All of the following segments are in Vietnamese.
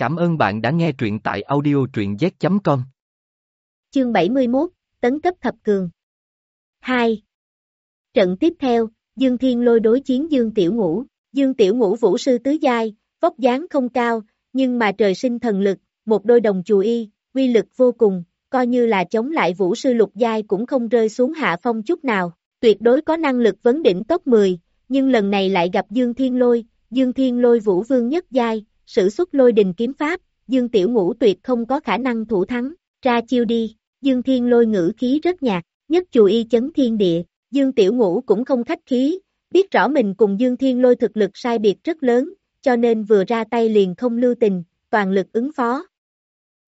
Cảm ơn bạn đã nghe truyện tại audio truyện z.com. Chương 71, Tấn cấp thập cường 2. Trận tiếp theo, Dương Thiên lôi đối chiến Dương Tiểu Ngũ, Dương Tiểu Ngũ vũ sư tứ giai, vóc dáng không cao, nhưng mà trời sinh thần lực, một đôi đồng chù y, quy lực vô cùng, coi như là chống lại vũ sư lục giai cũng không rơi xuống hạ phong chút nào, tuyệt đối có năng lực vấn đỉnh top 10, nhưng lần này lại gặp Dương Thiên lôi, Dương Thiên lôi vũ vương nhất giai, sử xuất lôi đình kiếm pháp, Dương Tiểu Ngũ tuyệt không có khả năng thủ thắng, ra chiêu đi, Dương Thiên lôi ngữ khí rất nhạt, nhất chù y chấn thiên địa, Dương Tiểu Ngũ cũng không khách khí, biết rõ mình cùng Dương Thiên lôi thực lực sai biệt rất lớn, cho nên vừa ra tay liền không lưu tình, toàn lực ứng phó.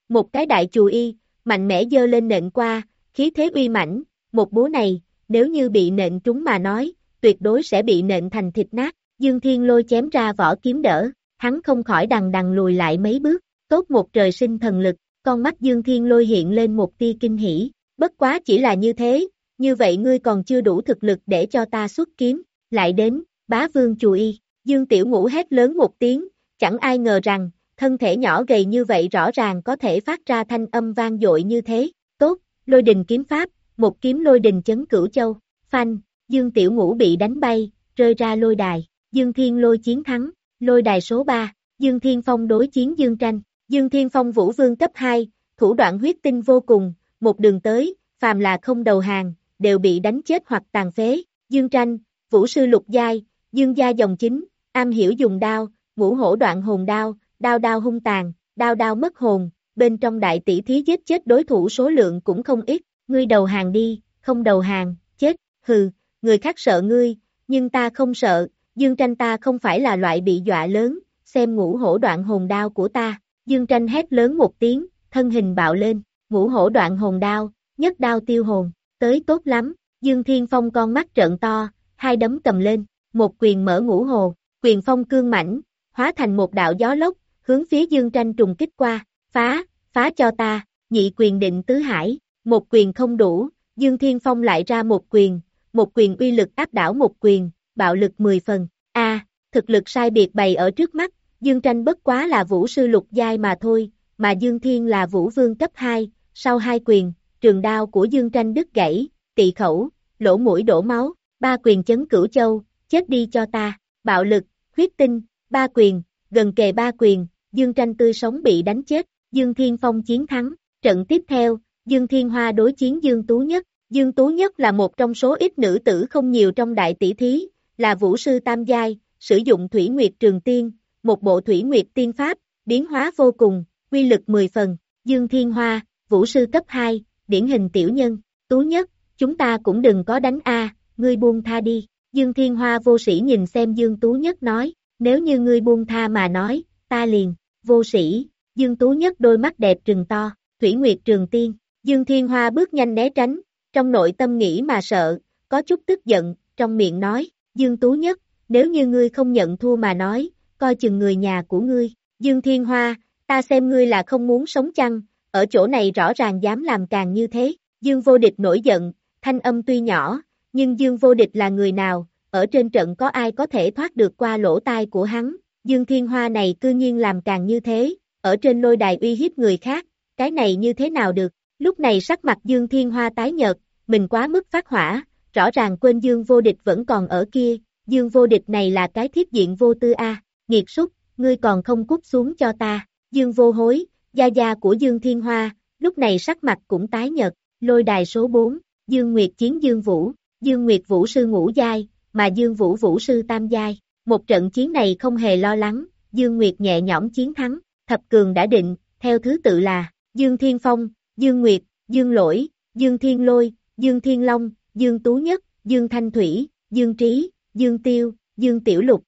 Một cái đại chù y, mạnh mẽ dơ lên nện qua, khí thế uy mãnh, một búa này, nếu như bị nện trúng mà nói, tuyệt đối sẽ bị nện thành thịt nát, Dương Thiên lôi chém ra vỏ kiếm đỡ, hắn không khỏi đằng đằng lùi lại mấy bước, tốt một trời sinh thần lực, con mắt Dương Thiên lôi hiện lên một tia kinh hỉ, bất quá chỉ là như thế, như vậy ngươi còn chưa đủ thực lực để cho ta xuất kiếm, lại đến, bá vương chù y, Dương Tiểu Ngũ hét lớn một tiếng, chẳng ai ngờ rằng, thân thể nhỏ gầy như vậy rõ ràng có thể phát ra thanh âm vang dội như thế, tốt, lôi đình kiếm pháp, một kiếm lôi đình chấn cửu châu, phanh, Dương Tiểu Ngũ bị đánh bay, rơi ra lôi đài, Dương Thiên lôi chiến thắng, lôi đài số 3, Dương Thiên Phong đối chiến Dương Tranh, Dương Thiên Phong vũ vương cấp 2, thủ đoạn huyết tinh vô cùng, một đường tới, phàm là không đầu hàng, đều bị đánh chết hoặc tàn phế, Dương Tranh, vũ sư lục giai, Dương gia dòng chính, am hiểu dùng đao, ngũ hổ đoạn hồn đao, đao đao hung tàn, đao đao mất hồn, bên trong đại tỷ thí giết chết đối thủ số lượng cũng không ít, ngươi đầu hàng đi, không đầu hàng, chết, hừ, người khác sợ ngươi, nhưng ta không sợ, Dương tranh ta không phải là loại bị dọa lớn, xem ngũ hổ đoạn hồn đao của ta, Dương tranh hét lớn một tiếng, thân hình bạo lên, ngũ hổ đoạn hồn đao, nhất đao tiêu hồn, tới tốt lắm, Dương Thiên Phong con mắt trợn to, hai đấm cầm lên, một quyền mở ngũ hồ, quyền phong cương mảnh, hóa thành một đạo gió lốc, hướng phía Dương tranh trùng kích qua, phá, phá cho ta, nhị quyền định tứ hải, một quyền không đủ, Dương Thiên Phong lại ra một quyền, một quyền uy lực áp đảo một quyền, bạo lực 10 phần. A, thực lực sai biệt bày ở trước mắt, Dương Tranh bất quá là vũ sư lục giai mà thôi, mà Dương Thiên là vũ vương cấp 2, sau hai quyền, trường đao của Dương Tranh đứt gãy, tỵ khẩu, lỗ mũi đổ máu, ba quyền chấn cửu châu, chết đi cho ta, bạo lực, huyết tinh, ba quyền, gần kề ba quyền, Dương Tranh tươi sống bị đánh chết, Dương Thiên Phong chiến thắng, trận tiếp theo, Dương Thiên Hoa đối chiến Dương Tú Nhất, Dương Tú Nhất là một trong số ít nữ tử không nhiều trong đại tỷ thí, là vũ sư tam giai, sử dụng thủy nguyệt trường tiên, một bộ thủy nguyệt tiên pháp, biến hóa vô cùng, quy lực 10 phần, Dương Thiên Hoa, vũ sư cấp 2, điển hình tiểu nhân, Tú Nhất, chúng ta cũng đừng có đánh A, ngươi buông tha đi, Dương Thiên Hoa vô sĩ nhìn xem Dương Tú Nhất nói, nếu như ngươi buông tha mà nói, ta liền, vô sĩ, Dương Tú Nhất đôi mắt đẹp trừng to, Thủy Nguyệt Trường Tiên, Dương Thiên Hoa bước nhanh né tránh, trong nội tâm nghĩ mà sợ, có chút tức giận, trong miệng nói, Dương Tú Nhất, nếu như ngươi không nhận thua mà nói, coi chừng người nhà của ngươi, Dương Thiên Hoa, ta xem ngươi là không muốn sống chăng, ở chỗ này rõ ràng dám làm càng như thế, Dương Vô Địch nổi giận, thanh âm tuy nhỏ, nhưng Dương Vô Địch là người nào, ở trên trận có ai có thể thoát được qua lỗ tai của hắn, Dương Thiên Hoa này cư nhiên làm càng như thế, ở trên lôi đài uy hiếp người khác, cái này như thế nào được, lúc này sắc mặt Dương Thiên Hoa tái nhợt, mình quá mức phát hỏa, rõ ràng quên Dương vô địch vẫn còn ở kia, Dương vô địch này là cái thiết diện vô tư a, nghiệt súc, ngươi còn không cút xuống cho ta, Dương vô hối, gia gia của Dương Thiên Hoa, lúc này sắc mặt cũng tái nhợt, lôi đài số 4, Dương Nguyệt chiến Dương Vũ, Dương Nguyệt Vũ sư ngũ giai, mà Dương Vũ Vũ sư tam giai, một trận chiến này không hề lo lắng, Dương Nguyệt nhẹ nhõm chiến thắng, thập cường đã định, theo thứ tự là, Dương Thiên Phong, Dương Nguyệt, Dương Lỗi, Dương Thiên Lôi, Dương Thiên Long, Dương Tú Nhất, Dương Thanh Thủy, Dương Trí, Dương Tiêu, Dương Tiểu Lục.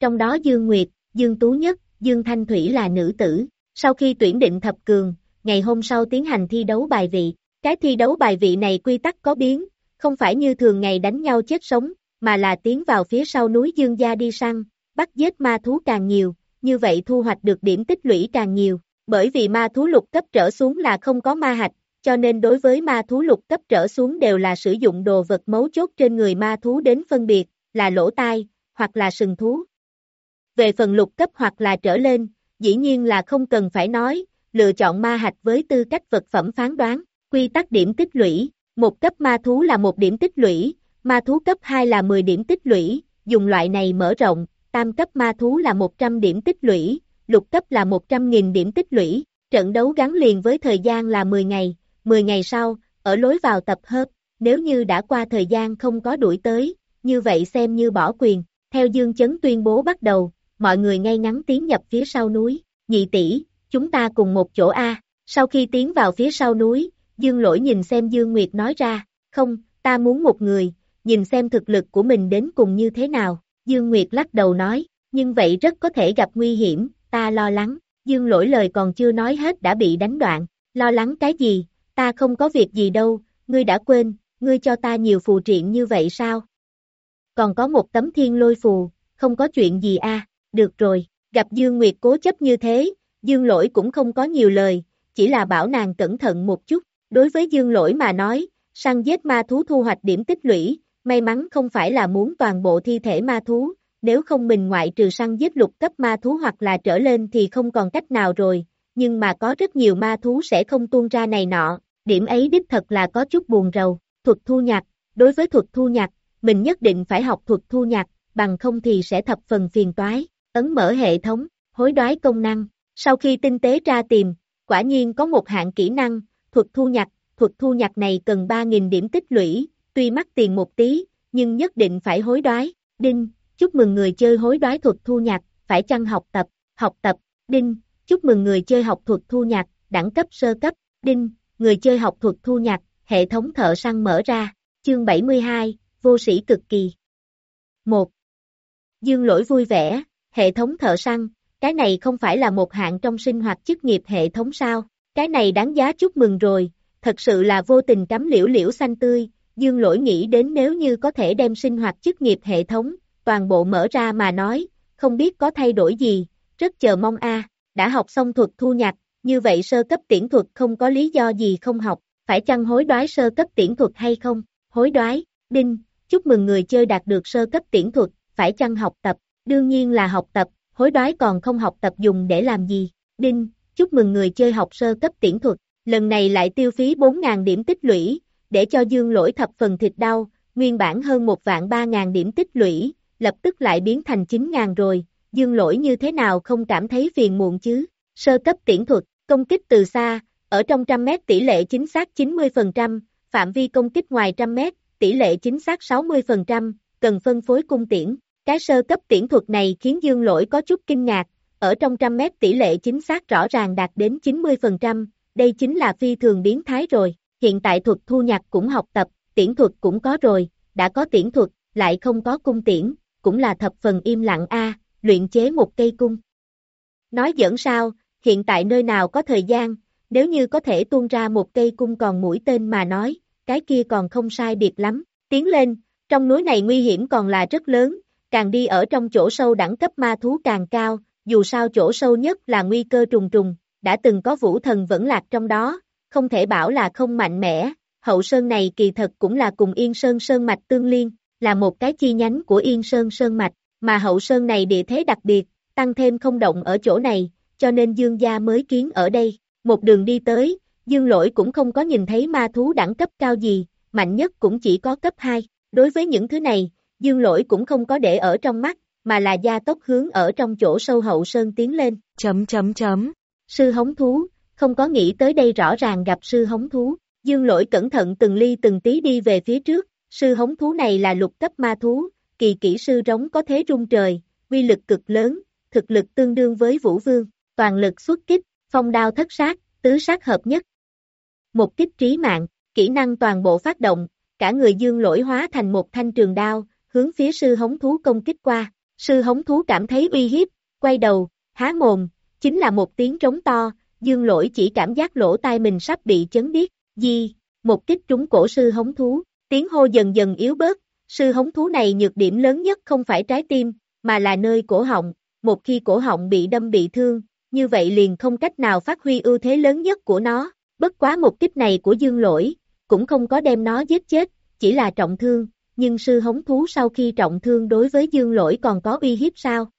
Trong đó Dương Nguyệt, Dương Tú Nhất, Dương Thanh Thủy là nữ tử. Sau khi tuyển định thập cường, ngày hôm sau tiến hành thi đấu bài vị. Cái thi đấu bài vị này quy tắc có biến, không phải như thường ngày đánh nhau chết sống, mà là tiến vào phía sau núi Dương Gia đi săn, bắt giết ma thú càng nhiều, như vậy thu hoạch được điểm tích lũy càng nhiều. Bởi vì ma thú lục cấp trở xuống là không có ma hạch, cho nên đối với ma thú lục cấp trở xuống đều là sử dụng đồ vật mấu chốt trên người ma thú đến phân biệt, là lỗ tai, hoặc là sừng thú. Về phần lục cấp hoặc là trở lên, dĩ nhiên là không cần phải nói, lựa chọn ma hạch với tư cách vật phẩm phán đoán, quy tắc điểm tích lũy, một cấp ma thú là một điểm tích lũy, ma thú cấp 2 là 10 điểm tích lũy, dùng loại này mở rộng, tam cấp ma thú là 100 điểm tích lũy, lục cấp là 100.000 điểm tích lũy, trận đấu gắn liền với thời gian là 10 ngày, 10 ngày sau, ở lối vào tập hợp, nếu như đã qua thời gian không có đuổi tới, như vậy xem như bỏ quyền, theo Dương Chấn tuyên bố bắt đầu, mọi người ngay ngắn tiến nhập phía sau núi, nhị tỷ, chúng ta cùng một chỗ A, sau khi tiến vào phía sau núi, Dương Lỗi nhìn xem Dương Nguyệt nói ra, không, ta muốn một người, nhìn xem thực lực của mình đến cùng như thế nào, Dương Nguyệt lắc đầu nói, nhưng vậy rất có thể gặp nguy hiểm, ta lo lắng, Dương Lỗi lời còn chưa nói hết đã bị đánh đoạn, lo lắng cái gì, ta không có việc gì đâu, ngươi đã quên, ngươi cho ta nhiều phù triện như vậy sao? Còn có một tấm thiên lôi phù, không có chuyện gì a được rồi, gặp Dương Nguyệt cố chấp như thế, Dương Lỗi cũng không có nhiều lời, chỉ là bảo nàng cẩn thận một chút, đối với Dương Lỗi mà nói, săn giết ma thú thu hoạch điểm tích lũy, may mắn không phải là muốn toàn bộ thi thể ma thú, nếu không mình ngoại trừ săn giết lục cấp ma thú hoặc là trở lên thì không còn cách nào rồi, nhưng mà có rất nhiều ma thú sẽ không tuôn ra này nọ, điểm ấy đích thật là có chút buồn rầu, thuật thu nhạc, đối với thuật thu nhạc, mình nhất định phải học thuật thu nhạc, bằng không thì sẽ thập phần phiền toái, ấn mở hệ thống, hối đoái công năng, sau khi tinh tế ra tìm, quả nhiên có một hạng kỹ năng, thuật thu nhạc, thuật thu nhạc này cần 3.000 điểm tích lũy, tuy mắc tiền một tí, nhưng nhất định phải hối đoái, đinh, chúc mừng người chơi hối đoái thuật thu nhạc, phải chăng học tập, học tập, đinh, chúc mừng người chơi học thuật thu nhạc, đẳng cấp sơ cấp, đinh, người chơi học thuật thu nhặt, hệ thống thợ săn mở ra, chương 72, vô sĩ cực kỳ. 1. Dương lỗi vui vẻ, hệ thống thợ săn, cái này không phải là một hạng trong sinh hoạt chức nghiệp hệ thống sao, cái này đáng giá chúc mừng rồi, thật sự là vô tình cắm liễu liễu xanh tươi, dương lỗi nghĩ đến nếu như có thể đem sinh hoạt chức nghiệp hệ thống, toàn bộ mở ra mà nói, không biết có thay đổi gì, rất chờ mong a đã học xong thuật thu nhặt, như vậy sơ cấp tiễn thuật không có lý do gì không học, phải chăng hối đoái sơ cấp tiễn thuật hay không, hối đoái, đinh, chúc mừng người chơi đạt được sơ cấp tiễn thuật, phải chăng học tập, đương nhiên là học tập, hối đoái còn không học tập dùng để làm gì, đinh, chúc mừng người chơi học sơ cấp tiễn thuật, lần này lại tiêu phí 4.000 điểm tích lũy, để cho dương lỗi thập phần thịt đau, nguyên bản hơn một vạn 3.000 điểm tích lũy, lập tức lại biến thành 9.000 rồi, dương lỗi như thế nào không cảm thấy phiền muộn chứ, sơ cấp tiễn thuật, công kích từ xa, ở trong trăm mét tỷ lệ chính xác 90%, phạm vi công kích ngoài trăm mét, tỷ lệ chính xác 60%, cần phân phối cung tiễn. Cái sơ cấp tiễn thuật này khiến dương lỗi có chút kinh ngạc, ở trong trăm mét tỷ lệ chính xác rõ ràng đạt đến 90%, đây chính là phi thường biến thái rồi. Hiện tại thuật thu nhặt cũng học tập, tiễn thuật cũng có rồi, đã có tiễn thuật, lại không có cung tiễn, cũng là thập phần im lặng a luyện chế một cây cung. Nói giỡn sao, hiện tại nơi nào có thời gian, nếu như có thể tuôn ra một cây cung còn mũi tên mà nói, cái kia còn không sai biệt lắm, tiến lên, trong núi này nguy hiểm còn là rất lớn, càng đi ở trong chỗ sâu đẳng cấp ma thú càng cao, dù sao chỗ sâu nhất là nguy cơ trùng trùng, đã từng có vũ thần vẫn lạc trong đó, không thể bảo là không mạnh mẽ, hậu sơn này kỳ thật cũng là cùng Yên Sơn Sơn Mạch tương liên, là một cái chi nhánh của Yên Sơn Sơn Mạch, mà hậu sơn này địa thế đặc biệt, tăng thêm không động ở chỗ này, cho nên Dương gia mới kiến ở đây, một đường đi tới, Dương lỗi cũng không có nhìn thấy ma thú đẳng cấp cao gì, mạnh nhất cũng chỉ có cấp 2, đối với những thứ này, Dương lỗi cũng không có để ở trong mắt, mà là gia tốc hướng ở trong chỗ sâu hậu sơn tiến lên, chấm chấm chấm, sư hống thú, không có nghĩ tới đây rõ ràng gặp sư hống thú, Dương lỗi cẩn thận từng ly từng tí đi về phía trước, sư hống thú này là lục cấp ma thú, kỳ kỹ sư rống có thế rung trời, quy lực cực lớn, thực lực tương đương với vũ vương, toàn lực xuất kích, phong đao thất sát, tứ sát hợp nhất. Một kích trí mạng, kỹ năng toàn bộ phát động, cả người dương lỗi hóa thành một thanh trường đao, hướng phía sư hống thú công kích qua, sư hống thú cảm thấy uy hiếp, quay đầu, há mồm, chính là một tiếng trống to, dương lỗi chỉ cảm giác lỗ tai mình sắp bị chấn điếc, di, một kích trúng cổ sư hống thú, tiếng hô dần dần yếu bớt, sư hống thú này nhược điểm lớn nhất không phải trái tim, mà là nơi cổ họng, một khi cổ họng bị đâm bị thương, như vậy liền không cách nào phát huy ưu thế lớn nhất của nó, bất quá một kích này của dương lỗi, cũng không có đem nó giết chết, chỉ là trọng thương, nhưng sư hống thú sau khi trọng thương đối với dương lỗi còn có uy hiếp sao?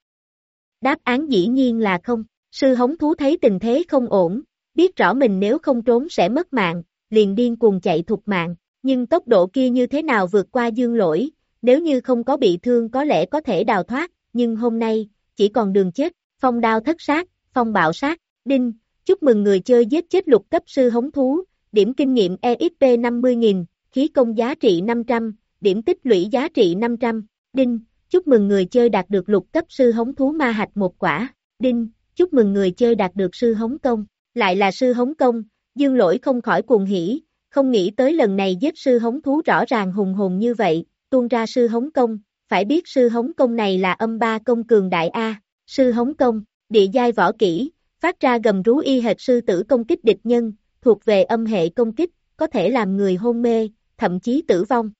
Đáp án dĩ nhiên là không, Sư hống thú thấy tình thế không ổn, biết rõ mình nếu không trốn sẽ mất mạng, liền điên cuồng chạy thục mạng, nhưng tốc độ kia như thế nào vượt qua dương lỗi, nếu như không có bị thương có lẽ có thể đào thoát, nhưng hôm nay, chỉ còn đường chết, phong đao thất sát, phong bạo sát, đinh, chúc mừng người chơi giết chết lục cấp sư hống thú, điểm kinh nghiệm EXP 50.000, khí công giá trị 500, điểm tích lũy giá trị 500, đinh, chúc mừng người chơi đạt được lục cấp sư hống thú ma hạch một quả, đinh, chúc mừng người chơi đạt được sư hống công, lại là sư hống công, dương lỗi không khỏi cuồng hỉ, không nghĩ tới lần này giết sư hống thú rõ ràng hùng hùng như vậy, tuôn ra sư hống công, phải biết sư hống công này là âm ba công cường đại A, sư hống công, địa giai võ kỹ, phát ra gầm rú y hệt sư tử công kích địch nhân, thuộc về âm hệ công kích, có thể làm người hôn mê, thậm chí tử vong.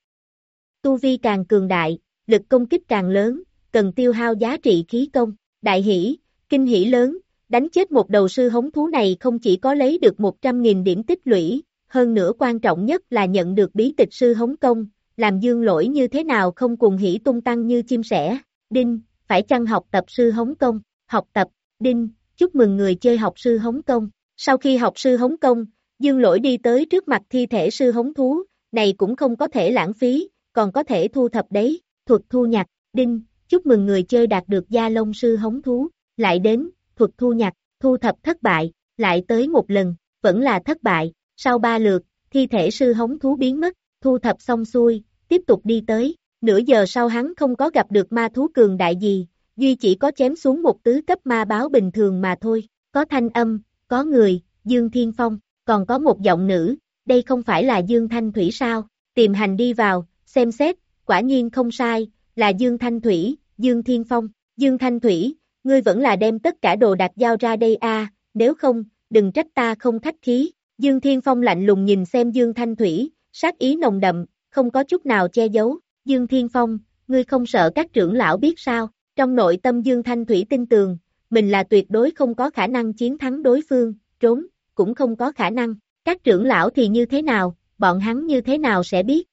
Tu vi càng cường đại, lực công kích càng lớn, cần tiêu hao giá trị khí công, đại hỷ, kinh hỷ lớn, đánh chết một đầu sư hống thú này không chỉ có lấy được 100.000 điểm tích lũy, hơn nữa quan trọng nhất là nhận được bí tịch sư hống công, làm dương lỗi như thế nào không cùng hỷ tung tăng như chim sẻ, đinh, phải chăng học tập sư hống công, học tập, đinh, chúc mừng người chơi học sư hống công, sau khi học sư hống công, dương lỗi đi tới trước mặt thi thể sư hống thú, này cũng không có thể lãng phí, còn có thể thu thập đấy, thuật thu nhặt, đinh, chúc mừng người chơi đạt được gia lông sư hống thú, lại đến, thuật thu nhặt, thu thập thất bại, lại tới một lần, vẫn là thất bại, sau ba lượt, thi thể sư hống thú biến mất, thu thập xong xuôi, tiếp tục đi tới, nửa giờ sau hắn không có gặp được ma thú cường đại gì, duy chỉ có chém xuống một tứ cấp ma báo bình thường mà thôi, có thanh âm, có người, Dương Thiên Phong, còn có một giọng nữ, đây không phải là Dương Thanh Thủy sao, tìm hành đi vào, xem xét, quả nhiên không sai, là Dương Thanh Thủy, Dương Thiên Phong, Dương Thanh Thủy, ngươi vẫn là đem tất cả đồ đạc giao ra đây a, nếu không, đừng trách ta không khách khí, Dương Thiên Phong lạnh lùng nhìn xem Dương Thanh Thủy, sát ý nồng đậm, không có chút nào che giấu, Dương Thiên Phong, ngươi không sợ các trưởng lão biết sao, trong nội tâm Dương Thanh Thủy tin tường, mình là tuyệt đối không có khả năng chiến thắng đối phương, trốn, cũng không có khả năng, các trưởng lão thì như thế nào, bọn hắn như thế nào sẽ biết.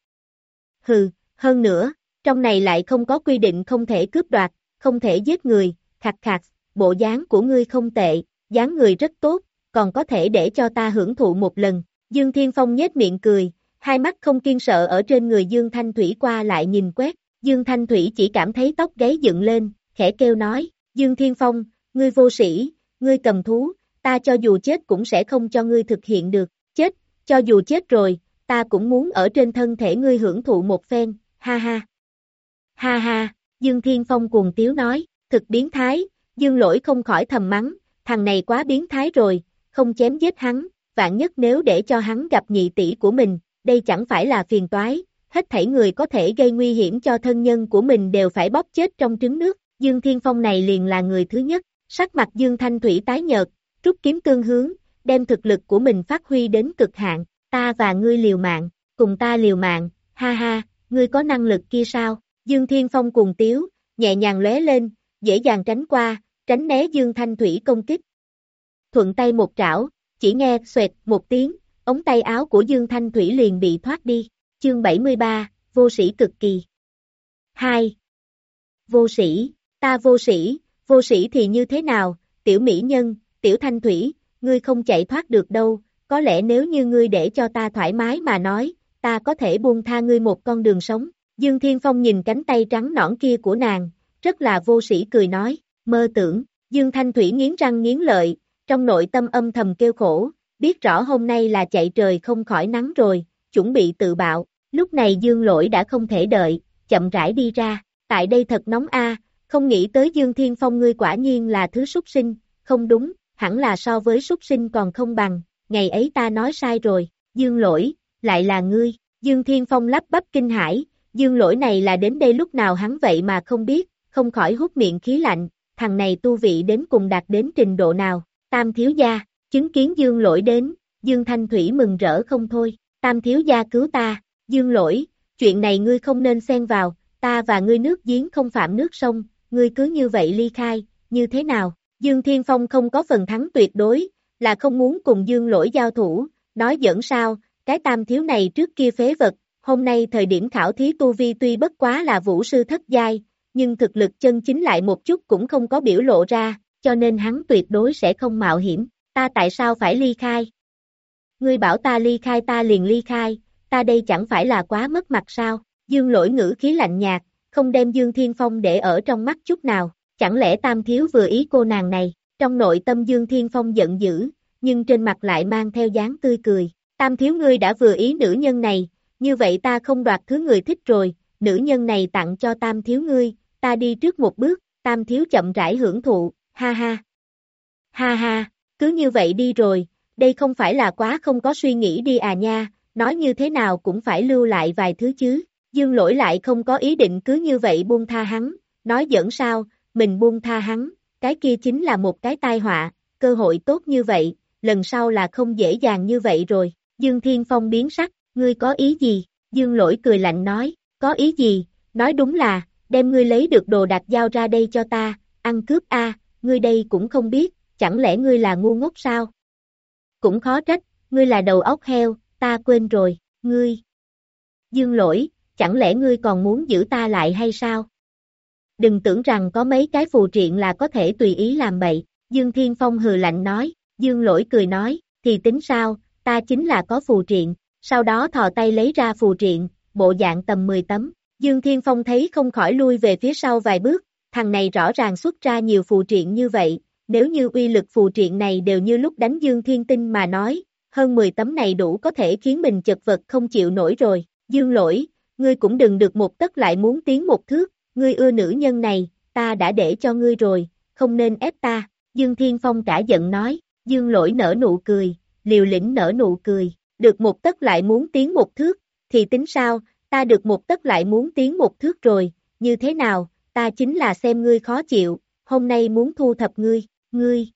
Hừ, hơn nữa, trong này lại không có quy định không thể cướp đoạt, không thể giết người, khạc khạc, bộ dáng của ngươi không tệ, dáng người rất tốt, còn có thể để cho ta hưởng thụ một lần. Dương Thiên Phong nhếch miệng cười, hai mắt không kiên sợ ở trên người Dương Thanh Thủy qua lại nhìn quét, Dương Thanh Thủy chỉ cảm thấy tóc gáy dựng lên, khẽ kêu nói, Dương Thiên Phong, ngươi vô sĩ, ngươi cầm thú, ta cho dù chết cũng sẽ không cho ngươi thực hiện được, chết, cho dù chết rồi, ta cũng muốn ở trên thân thể ngươi hưởng thụ một phen, ha ha. Ha ha, Dương Thiên Phong cuồng tiếu nói, thực biến thái, Dương lỗi không khỏi thầm mắng, thằng này quá biến thái rồi, không chém giết hắn, vạn nhất nếu để cho hắn gặp nhị tỷ của mình, đây chẳng phải là phiền toái, hết thảy người có thể gây nguy hiểm cho thân nhân của mình đều phải bóp chết trong trứng nước, Dương Thiên Phong này liền là người thứ nhất, sắc mặt Dương Thanh Thủy tái nhợt, rút kiếm tương hướng, đem thực lực của mình phát huy đến cực hạn, ta và ngươi liều mạng, cùng ta liều mạng, ha ha, ngươi có năng lực kia sao, Dương Thiên Phong cùng tiếu, nhẹ nhàng lóe lên, dễ dàng tránh qua, tránh né Dương Thanh Thủy công kích. Thuận tay một trảo, chỉ nghe xoẹt một tiếng, ống tay áo của Dương Thanh Thủy liền bị thoát đi. Chương 73, vô sĩ cực kỳ. 2. Vô sĩ, ta vô sĩ, vô sĩ thì như thế nào, tiểu mỹ nhân, tiểu thanh thủy, ngươi không chạy thoát được đâu, có lẽ nếu như ngươi để cho ta thoải mái mà nói, ta có thể buông tha ngươi một con đường sống. Dương Thiên Phong nhìn cánh tay trắng nõn kia của nàng, rất là vô sĩ cười nói, mơ tưởng, Dương Thanh Thủy nghiến răng nghiến lợi, trong nội tâm âm thầm kêu khổ, biết rõ hôm nay là chạy trời không khỏi nắng rồi, chuẩn bị tự bạo, lúc này Dương Lỗi đã không thể đợi, chậm rãi đi ra, tại đây thật nóng a, không nghĩ tới Dương Thiên Phong ngươi quả nhiên là thứ súc sinh, không đúng, hẳn là so với súc sinh còn không bằng, ngày ấy ta nói sai rồi, Dương Lỗi, lại là ngươi, Dương Thiên Phong lắp bắp kinh hãi, Dương Lỗi này là đến đây lúc nào hắn vậy mà không biết, không khỏi hút miệng khí lạnh, thằng này tu vị đến cùng đạt đến trình độ nào, tam thiếu gia, chứng kiến Dương Lỗi đến, Dương Thanh Thủy mừng rỡ không thôi, tam thiếu gia cứu ta, Dương Lỗi, chuyện này ngươi không nên xen vào, ta và ngươi nước giếng không phạm nước sông, ngươi cứ như vậy ly khai, như thế nào? Dương Thiên Phong không có phần thắng tuyệt đối, là không muốn cùng Dương lỗi giao thủ, nói dẫn sao, cái tam thiếu này trước kia phế vật, hôm nay thời điểm khảo thí tu vi tuy bất quá là vũ sư thất giai, nhưng thực lực chân chính lại một chút cũng không có biểu lộ ra, cho nên hắn tuyệt đối sẽ không mạo hiểm, ta tại sao phải ly khai? Ngươi bảo ta ly khai ta liền ly khai, ta đây chẳng phải là quá mất mặt sao, dương lỗi ngữ khí lạnh nhạt, không đem Dương Thiên Phong để ở trong mắt chút nào, chẳng lẽ tam thiếu vừa ý cô nàng này, trong nội tâm Dương Thiên Phong giận dữ, nhưng trên mặt lại mang theo dáng tươi cười, tam thiếu ngươi đã vừa ý nữ nhân này, như vậy ta không đoạt thứ người thích rồi, nữ nhân này tặng cho tam thiếu ngươi, ta đi trước một bước, tam thiếu chậm rãi hưởng thụ, ha ha. Ha ha, cứ như vậy đi rồi, đây không phải là quá không có suy nghĩ đi à nha, nói như thế nào cũng phải lưu lại vài thứ chứ, dương lỗi lại không có ý định cứ như vậy buông tha hắn, nói giỡn sao, mình buông tha hắn, cái kia chính là một cái tai họa, cơ hội tốt như vậy, lần sau là không dễ dàng như vậy rồi, Dương Thiên Phong biến sắc, ngươi có ý gì, Dương lỗi cười lạnh nói, có ý gì, nói đúng là, đem ngươi lấy được đồ đạc giao ra đây cho ta, ăn cướp a, ngươi đây cũng không biết, chẳng lẽ ngươi là ngu ngốc sao? Cũng khó trách, ngươi là đầu óc heo, ta quên rồi, ngươi. Dương lỗi, chẳng lẽ ngươi còn muốn giữ ta lại hay sao? Đừng tưởng rằng có mấy cái phù triện là có thể tùy ý làm bậy, Dương Thiên Phong hừ lạnh nói, Dương lỗi cười nói, thì tính sao, ta chính là có phù triện, sau đó thò tay lấy ra phù triện, bộ dạng tầm 10 tấm, Dương Thiên Phong thấy không khỏi lui về phía sau vài bước, thằng này rõ ràng xuất ra nhiều phù triện như vậy, nếu như uy lực phù triện này đều như lúc đánh Dương Thiên Tinh mà nói, hơn 10 tấm này đủ có thể khiến mình chật vật không chịu nổi rồi, Dương lỗi, ngươi cũng đừng được một tất lại muốn tiến một thước, ngươi ưa nữ nhân này, ta đã để cho ngươi rồi, không nên ép ta, Dương Thiên Phong cả giận nói, Dương lỗi nở nụ cười, liều lĩnh nở nụ cười, được một tất lại muốn tiến một thước, thì tính sao, ta được một tất lại muốn tiến một thước rồi, như thế nào, ta chính là xem ngươi khó chịu, hôm nay muốn thu thập ngươi, ngươi.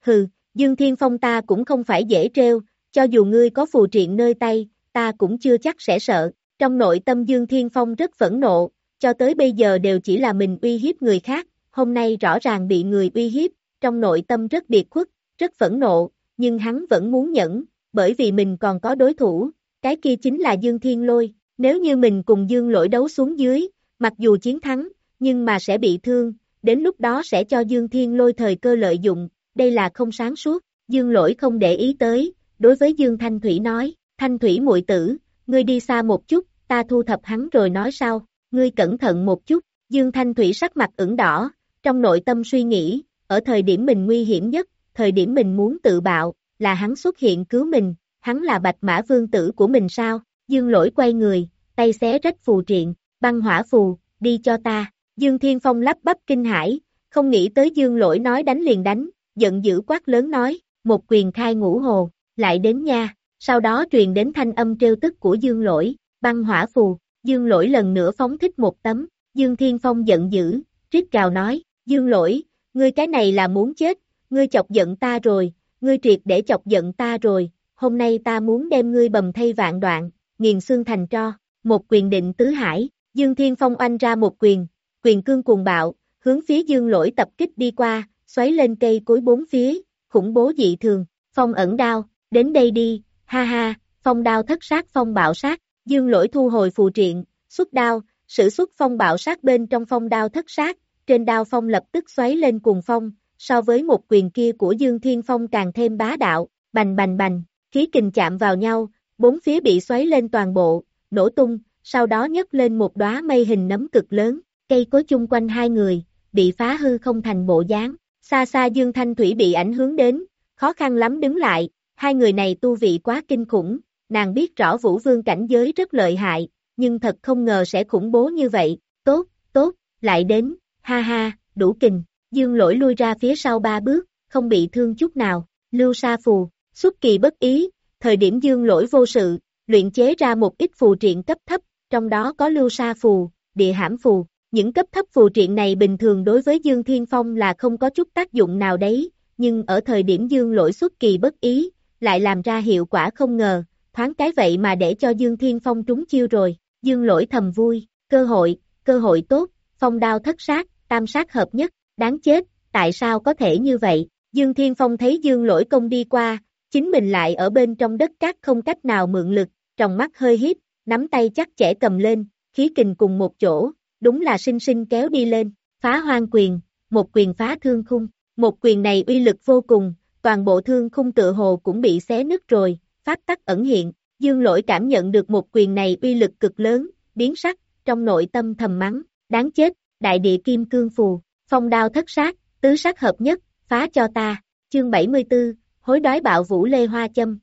Hừ, Dương Thiên Phong ta cũng không phải dễ treo, cho dù ngươi có phù triện nơi tay, ta cũng chưa chắc sẽ sợ. Trong nội tâm Dương Thiên Phong rất phẫn nộ, cho tới bây giờ đều chỉ là mình uy hiếp người khác, hôm nay rõ ràng bị người uy hiếp, trong nội tâm rất biệt khuất, rất phẫn nộ, nhưng hắn vẫn muốn nhẫn, bởi vì mình còn có đối thủ, cái kia chính là Dương Thiên Lôi, nếu như mình cùng Dương lỗi đấu xuống dưới, mặc dù chiến thắng, nhưng mà sẽ bị thương, đến lúc đó sẽ cho Dương Thiên Lôi thời cơ lợi dụng, đây là không sáng suốt, Dương lỗi không để ý tới, đối với Dương Thanh Thủy nói, Thanh Thủy muội tử, ngươi đi xa một chút, ta thu thập hắn rồi nói sau, ngươi cẩn thận một chút, Dương Thanh Thủy sắc mặt ửng đỏ, trong nội tâm suy nghĩ, ở thời điểm mình nguy hiểm nhất, thời điểm mình muốn tự bạo, là hắn xuất hiện cứu mình, hắn là bạch mã vương tử của mình sao, Dương lỗi quay người, tay xé rách phù triện, băng hỏa phù, đi cho ta, Dương Thiên Phong lắp bắp kinh hãi, không nghĩ tới Dương lỗi nói đánh liền đánh, giận dữ quát lớn nói, một quyền khai ngũ hồ, lại đến nha, sau đó truyền đến thanh âm trêu tức của Dương lỗi, băng hỏa phù, Dương lỗi lần nữa phóng thích một tấm, Dương Thiên Phong giận dữ, rít cào nói, Dương lỗi, ngươi cái này là muốn chết, ngươi chọc giận ta rồi, ngươi triệt để chọc giận ta rồi, hôm nay ta muốn đem ngươi bầm thay vạn đoạn, nghiền xương thành tro, một quyền định tứ hải, Dương Thiên Phong oanh ra một quyền, quyền cương cuồng bạo, hướng phía Dương lỗi tập kích đi qua, xoáy lên cây cối bốn phía, khủng bố dị thường, phong ẩn đao, đến đây đi, ha ha, phong đao thất sát phong bạo sát, Dương lỗi thu hồi phù triện, xuất đao, sử xuất phong bạo sát bên trong phong đao thất sát, trên đao phong lập tức xoáy lên cuồng phong, so với một quyền kia của Dương Thiên Phong càng thêm bá đạo, bành bành bành, khí kình chạm vào nhau, bốn phía bị xoáy lên toàn bộ, nổ tung, sau đó nhấc lên một đóa mây hình nấm cực lớn, cây cối chung quanh hai người, bị phá hư không thành bộ dáng, xa xa Dương Thanh Thủy bị ảnh hưởng đến, khó khăn lắm đứng lại, hai người này tu vị quá kinh khủng, nàng biết rõ Vũ Vương cảnh giới rất lợi hại, nhưng thật không ngờ sẽ khủng bố như vậy, tốt, tốt, lại đến, ha ha, đủ kình, Dương lỗi lui ra phía sau ba bước, không bị thương chút nào, lưu sa phù, xuất kỳ bất ý, thời điểm dương lỗi vô sự, luyện chế ra một ít phù triện cấp thấp, trong đó có lưu sa phù, địa hãm phù, những cấp thấp phù triện này bình thường đối với Dương Thiên Phong là không có chút tác dụng nào đấy, nhưng ở thời điểm Dương lỗi xuất kỳ bất ý, lại làm ra hiệu quả không ngờ, thoáng cái vậy mà để cho Dương Thiên Phong trúng chiêu rồi, Dương lỗi thầm vui, cơ hội, cơ hội tốt, phong đao thất sát, tam sát hợp nhất, đáng chết, tại sao có thể như vậy, Dương Thiên Phong thấy Dương lỗi công đi qua, chính mình lại ở bên trong đất cát không cách nào mượn lực, trong mắt hơi hiếp, nắm tay chắc chẽ cầm lên, khí kình cùng một chỗ, đúng là sinh sinh kéo đi lên, phá hoang quyền, một quyền phá thương khung, Một quyền này uy lực vô cùng, toàn bộ thương khung tự hồ cũng bị xé nứt rồi, pháp tắc ẩn hiện, dương lỗi cảm nhận được một quyền này uy lực cực lớn, biến sắc, trong nội tâm thầm mắng, đáng chết, đại địa kim cương phù, phong đao thất sát, tứ sắc hợp nhất, phá cho ta, chương 74, hối đói bạo vũ lê hoa châm.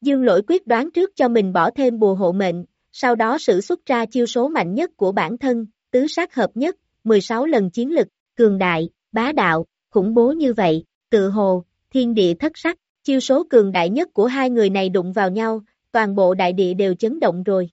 Dương lỗi quyết đoán trước cho mình bỏ thêm bùa hộ mệnh, sau đó sử xuất ra chiêu số mạnh nhất của bản thân, tứ sát hợp nhất, 16 lần chiến lực, cường đại, bá đạo, khủng bố như vậy, tự hồ, thiên địa thất sắc, chiêu số cường đại nhất của hai người này đụng vào nhau, toàn bộ đại địa đều chấn động rồi.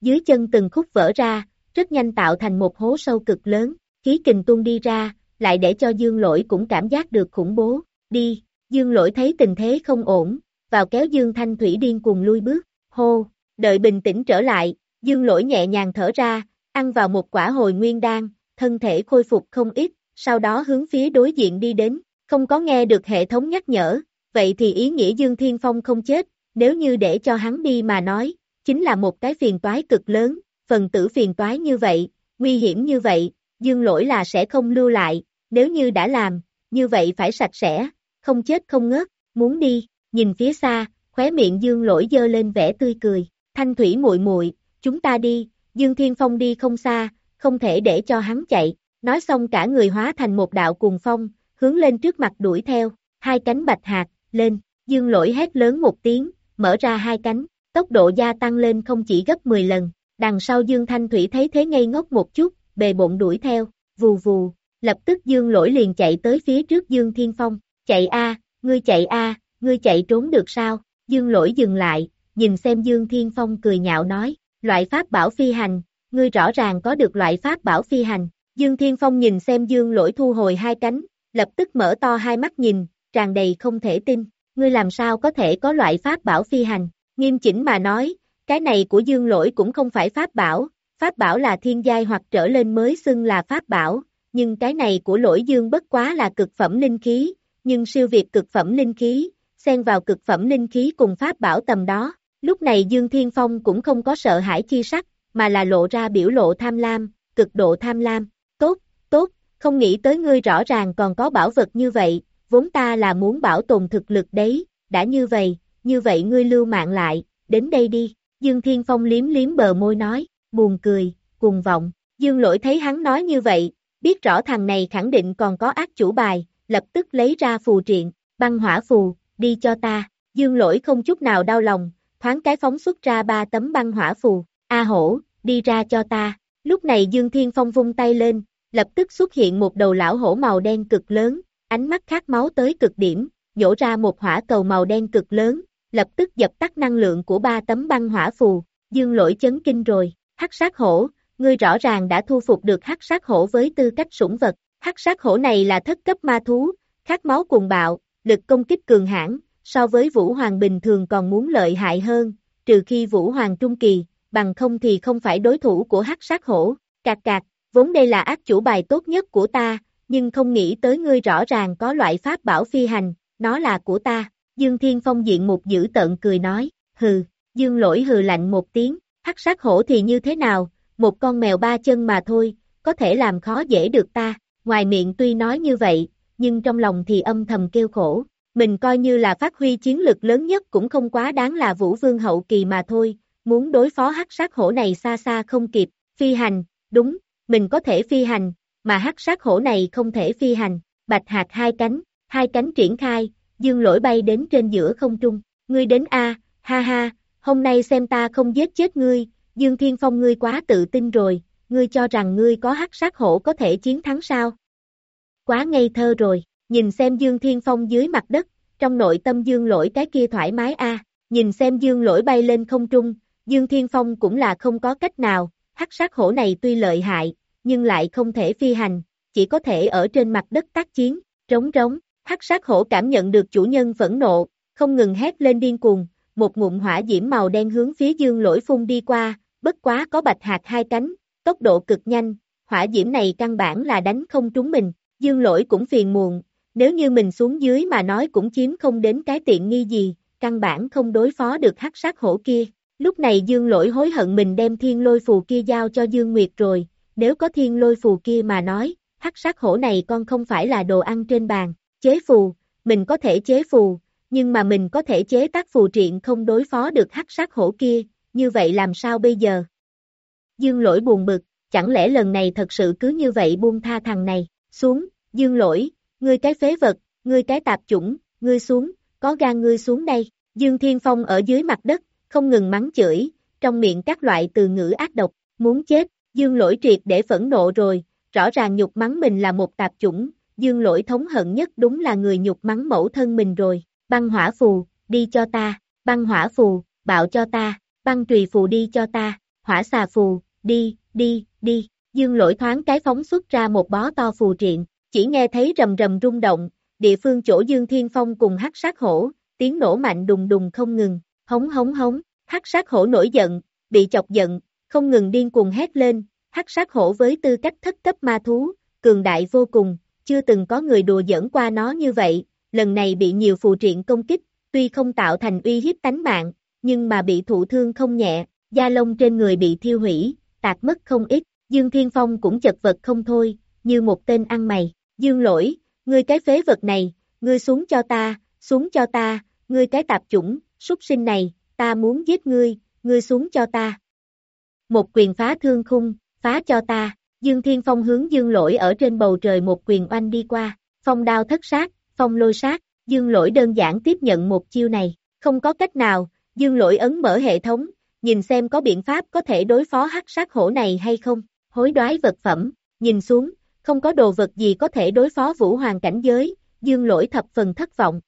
Dưới chân từng khúc vỡ ra, rất nhanh tạo thành một hố sâu cực lớn, khí kình tuôn đi ra, lại để cho dương lỗi cũng cảm giác được khủng bố, đi, dương lỗi thấy tình thế không ổn, vào kéo dương thanh thủy điên cùng lui bước, hô, đợi bình tĩnh trở lại, dương lỗi nhẹ nhàng thở ra, ăn vào một quả hồi nguyên đan, thân thể khôi phục không ít, sau đó hướng phía đối diện đi đến, không có nghe được hệ thống nhắc nhở, vậy thì ý nghĩa Dương Thiên Phong không chết, nếu như để cho hắn đi mà nói, chính là một cái phiền toái cực lớn, phần tử phiền toái như vậy, nguy hiểm như vậy, Dương lỗi là sẽ không lưu lại, nếu như đã làm, như vậy phải sạch sẽ, không chết không ngớt, muốn đi, nhìn phía xa, khóe miệng Dương lỗi dơ lên vẻ tươi cười, thanh thủy muội muội chúng ta đi, Dương Thiên Phong đi không xa, không thể để cho hắn chạy, nói xong cả người hóa thành một đạo cùng phong, hướng lên trước mặt đuổi theo, hai cánh bạch hạt, lên, dương lỗi hét lớn một tiếng, mở ra hai cánh, tốc độ gia tăng lên không chỉ gấp 10 lần, đằng sau dương thanh thủy thấy thế ngây ngốc một chút, bề bộn đuổi theo, vù vù, lập tức dương lỗi liền chạy tới phía trước dương thiên phong, chạy a ngươi chạy a ngươi chạy trốn được sao, dương lỗi dừng lại, nhìn xem dương thiên phong cười nhạo nói, loại pháp bảo phi hành, ngươi rõ ràng có được loại pháp bảo phi hành, dương thiên phong nhìn xem dương lỗi thu hồi hai cánh, lập tức mở to hai mắt nhìn, tràn đầy không thể tin, ngươi làm sao có thể có loại pháp bảo phi hành, nghiêm chỉnh mà nói, cái này của dương lỗi cũng không phải pháp bảo, pháp bảo là thiên giai hoặc trở lên mới xưng là pháp bảo, nhưng cái này của lỗi dương bất quá là cực phẩm linh khí, nhưng siêu việt cực phẩm linh khí, xen vào cực phẩm linh khí cùng pháp bảo tầm đó, lúc này Dương Thiên Phong cũng không có sợ hãi chi sắc, mà là lộ ra biểu lộ tham lam, cực độ tham lam, không nghĩ tới ngươi rõ ràng còn có bảo vật như vậy, vốn ta là muốn bảo tồn thực lực đấy, đã như vậy, như vậy ngươi lưu mạng lại, đến đây đi, Dương Thiên Phong liếm liếm bờ môi nói, buồn cười, cùng vọng, Dương Lỗi thấy hắn nói như vậy, biết rõ thằng này khẳng định còn có ác chủ bài, lập tức lấy ra phù triện, băng hỏa phù, đi cho ta, Dương Lỗi không chút nào đau lòng, thoáng cái phóng xuất ra ba tấm băng hỏa phù, A hổ, đi ra cho ta, lúc này Dương Thiên Phong vung tay lên, lập tức xuất hiện một đầu lão hổ màu đen cực lớn, ánh mắt khát máu tới cực điểm, nhổ ra một hỏa cầu màu đen cực lớn, lập tức dập tắt năng lượng của ba tấm băng hỏa phù, dương lỗi chấn kinh rồi, hắc sát hổ, ngươi rõ ràng đã thu phục được hắc sát hổ với tư cách sủng vật, hắc sát hổ này là thất cấp ma thú, khát máu cuồng bạo, lực công kích cường hãn, so với vũ hoàng bình thường còn muốn lợi hại hơn, trừ khi vũ hoàng trung kỳ, bằng không thì không phải đối thủ của hắc sát hổ, cạc cạc, vốn đây là ác chủ bài tốt nhất của ta, nhưng không nghĩ tới ngươi rõ ràng có loại pháp bảo phi hành, nó là của ta. Dương Thiên Phong diện một dữ tợn cười nói, hừ, Dương lỗi hừ lạnh một tiếng, hắc sát hổ thì như thế nào, một con mèo ba chân mà thôi, có thể làm khó dễ được ta, ngoài miệng tuy nói như vậy, nhưng trong lòng thì âm thầm kêu khổ, mình coi như là phát huy chiến lực lớn nhất cũng không quá đáng là vũ vương hậu kỳ mà thôi, muốn đối phó hắc sát hổ này xa xa không kịp, phi hành, đúng, mình có thể phi hành, mà hắc sát hổ này không thể phi hành, bạch hạt hai cánh, hai cánh triển khai, dương lỗi bay đến trên giữa không trung, ngươi đến A, ha ha, hôm nay xem ta không giết chết ngươi, dương thiên phong ngươi quá tự tin rồi, ngươi cho rằng ngươi có hắc sát hổ có thể chiến thắng sao? Quá ngây thơ rồi, nhìn xem dương thiên phong dưới mặt đất, trong nội tâm dương lỗi cái kia thoải mái A, nhìn xem dương lỗi bay lên không trung, dương thiên phong cũng là không có cách nào, hắc sát hổ này tuy lợi hại, nhưng lại không thể phi hành, chỉ có thể ở trên mặt đất tác chiến, trống trống, hắc sát hổ cảm nhận được chủ nhân phẫn nộ, không ngừng hét lên điên cuồng, một ngụm hỏa diễm màu đen hướng phía dương lỗi phun đi qua, bất quá có bạch hạt hai cánh, tốc độ cực nhanh, hỏa diễm này căn bản là đánh không trúng mình, dương lỗi cũng phiền muộn, nếu như mình xuống dưới mà nói cũng chiếm không đến cái tiện nghi gì, căn bản không đối phó được hắc sát hổ kia. Lúc này Dương lỗi hối hận mình đem thiên lôi phù kia giao cho Dương Nguyệt rồi, nếu có thiên lôi phù kia mà nói, hắc sát hổ này con không phải là đồ ăn trên bàn, chế phù, mình có thể chế phù, nhưng mà mình có thể chế tác phù triện không đối phó được hắc sát hổ kia, như vậy làm sao bây giờ? Dương lỗi buồn bực, chẳng lẽ lần này thật sự cứ như vậy buông tha thằng này, xuống, dương lỗi, ngươi cái phế vật, ngươi cái tạp chủng, ngươi xuống, có gan ngươi xuống đây, Dương Thiên Phong ở dưới mặt đất, không ngừng mắng chửi, trong miệng các loại từ ngữ ác độc, muốn chết, Dương lỗi triệt để phẫn nộ rồi, rõ ràng nhục mắng mình là một tạp chủng, Dương lỗi thống hận nhất đúng là người nhục mắng mẫu thân mình rồi, băng hỏa phù, đi cho ta, băng hỏa phù, bạo cho ta, băng trùy phù đi cho ta, hỏa xà phù, đi, đi, đi, dương lỗi thoáng cái phóng xuất ra một bó to phù triện, chỉ nghe thấy rầm rầm rung động, địa phương chỗ dương thiên phong cùng hắc sát hổ, tiếng nổ mạnh đùng đùng không ngừng, hống hống hống, hắc sát hổ nổi giận, bị chọc giận, không ngừng điên cuồng hét lên, hắc sát hổ với tư cách thất cấp ma thú, cường đại vô cùng, chưa từng có người đùa giỡn qua nó như vậy, lần này bị nhiều phù triện công kích, tuy không tạo thành uy hiếp tánh mạng, nhưng mà bị thụ thương không nhẹ, da lông trên người bị thiêu hủy, tạc mất không ít, Dương Thiên Phong cũng chật vật không thôi, như một tên ăn mày, Dương lỗi, ngươi cái phế vật này, ngươi xuống cho ta, xuống cho ta, ngươi cái tạp chủng, súc sinh này, ta muốn giết ngươi, ngươi xuống cho ta. Một quyền phá thương khung, phá cho ta, Dương Thiên Phong hướng Dương lỗi ở trên bầu trời một quyền oanh đi qua, phong đao thất sát, phong lôi sát, Dương lỗi đơn giản tiếp nhận một chiêu này, không có cách nào, Dương lỗi ấn mở hệ thống, nhìn xem có biện pháp có thể đối phó hắc sát hổ này hay không, hối đoái vật phẩm, nhìn xuống, không có đồ vật gì có thể đối phó vũ hoàng cảnh giới, Dương lỗi thập phần thất vọng.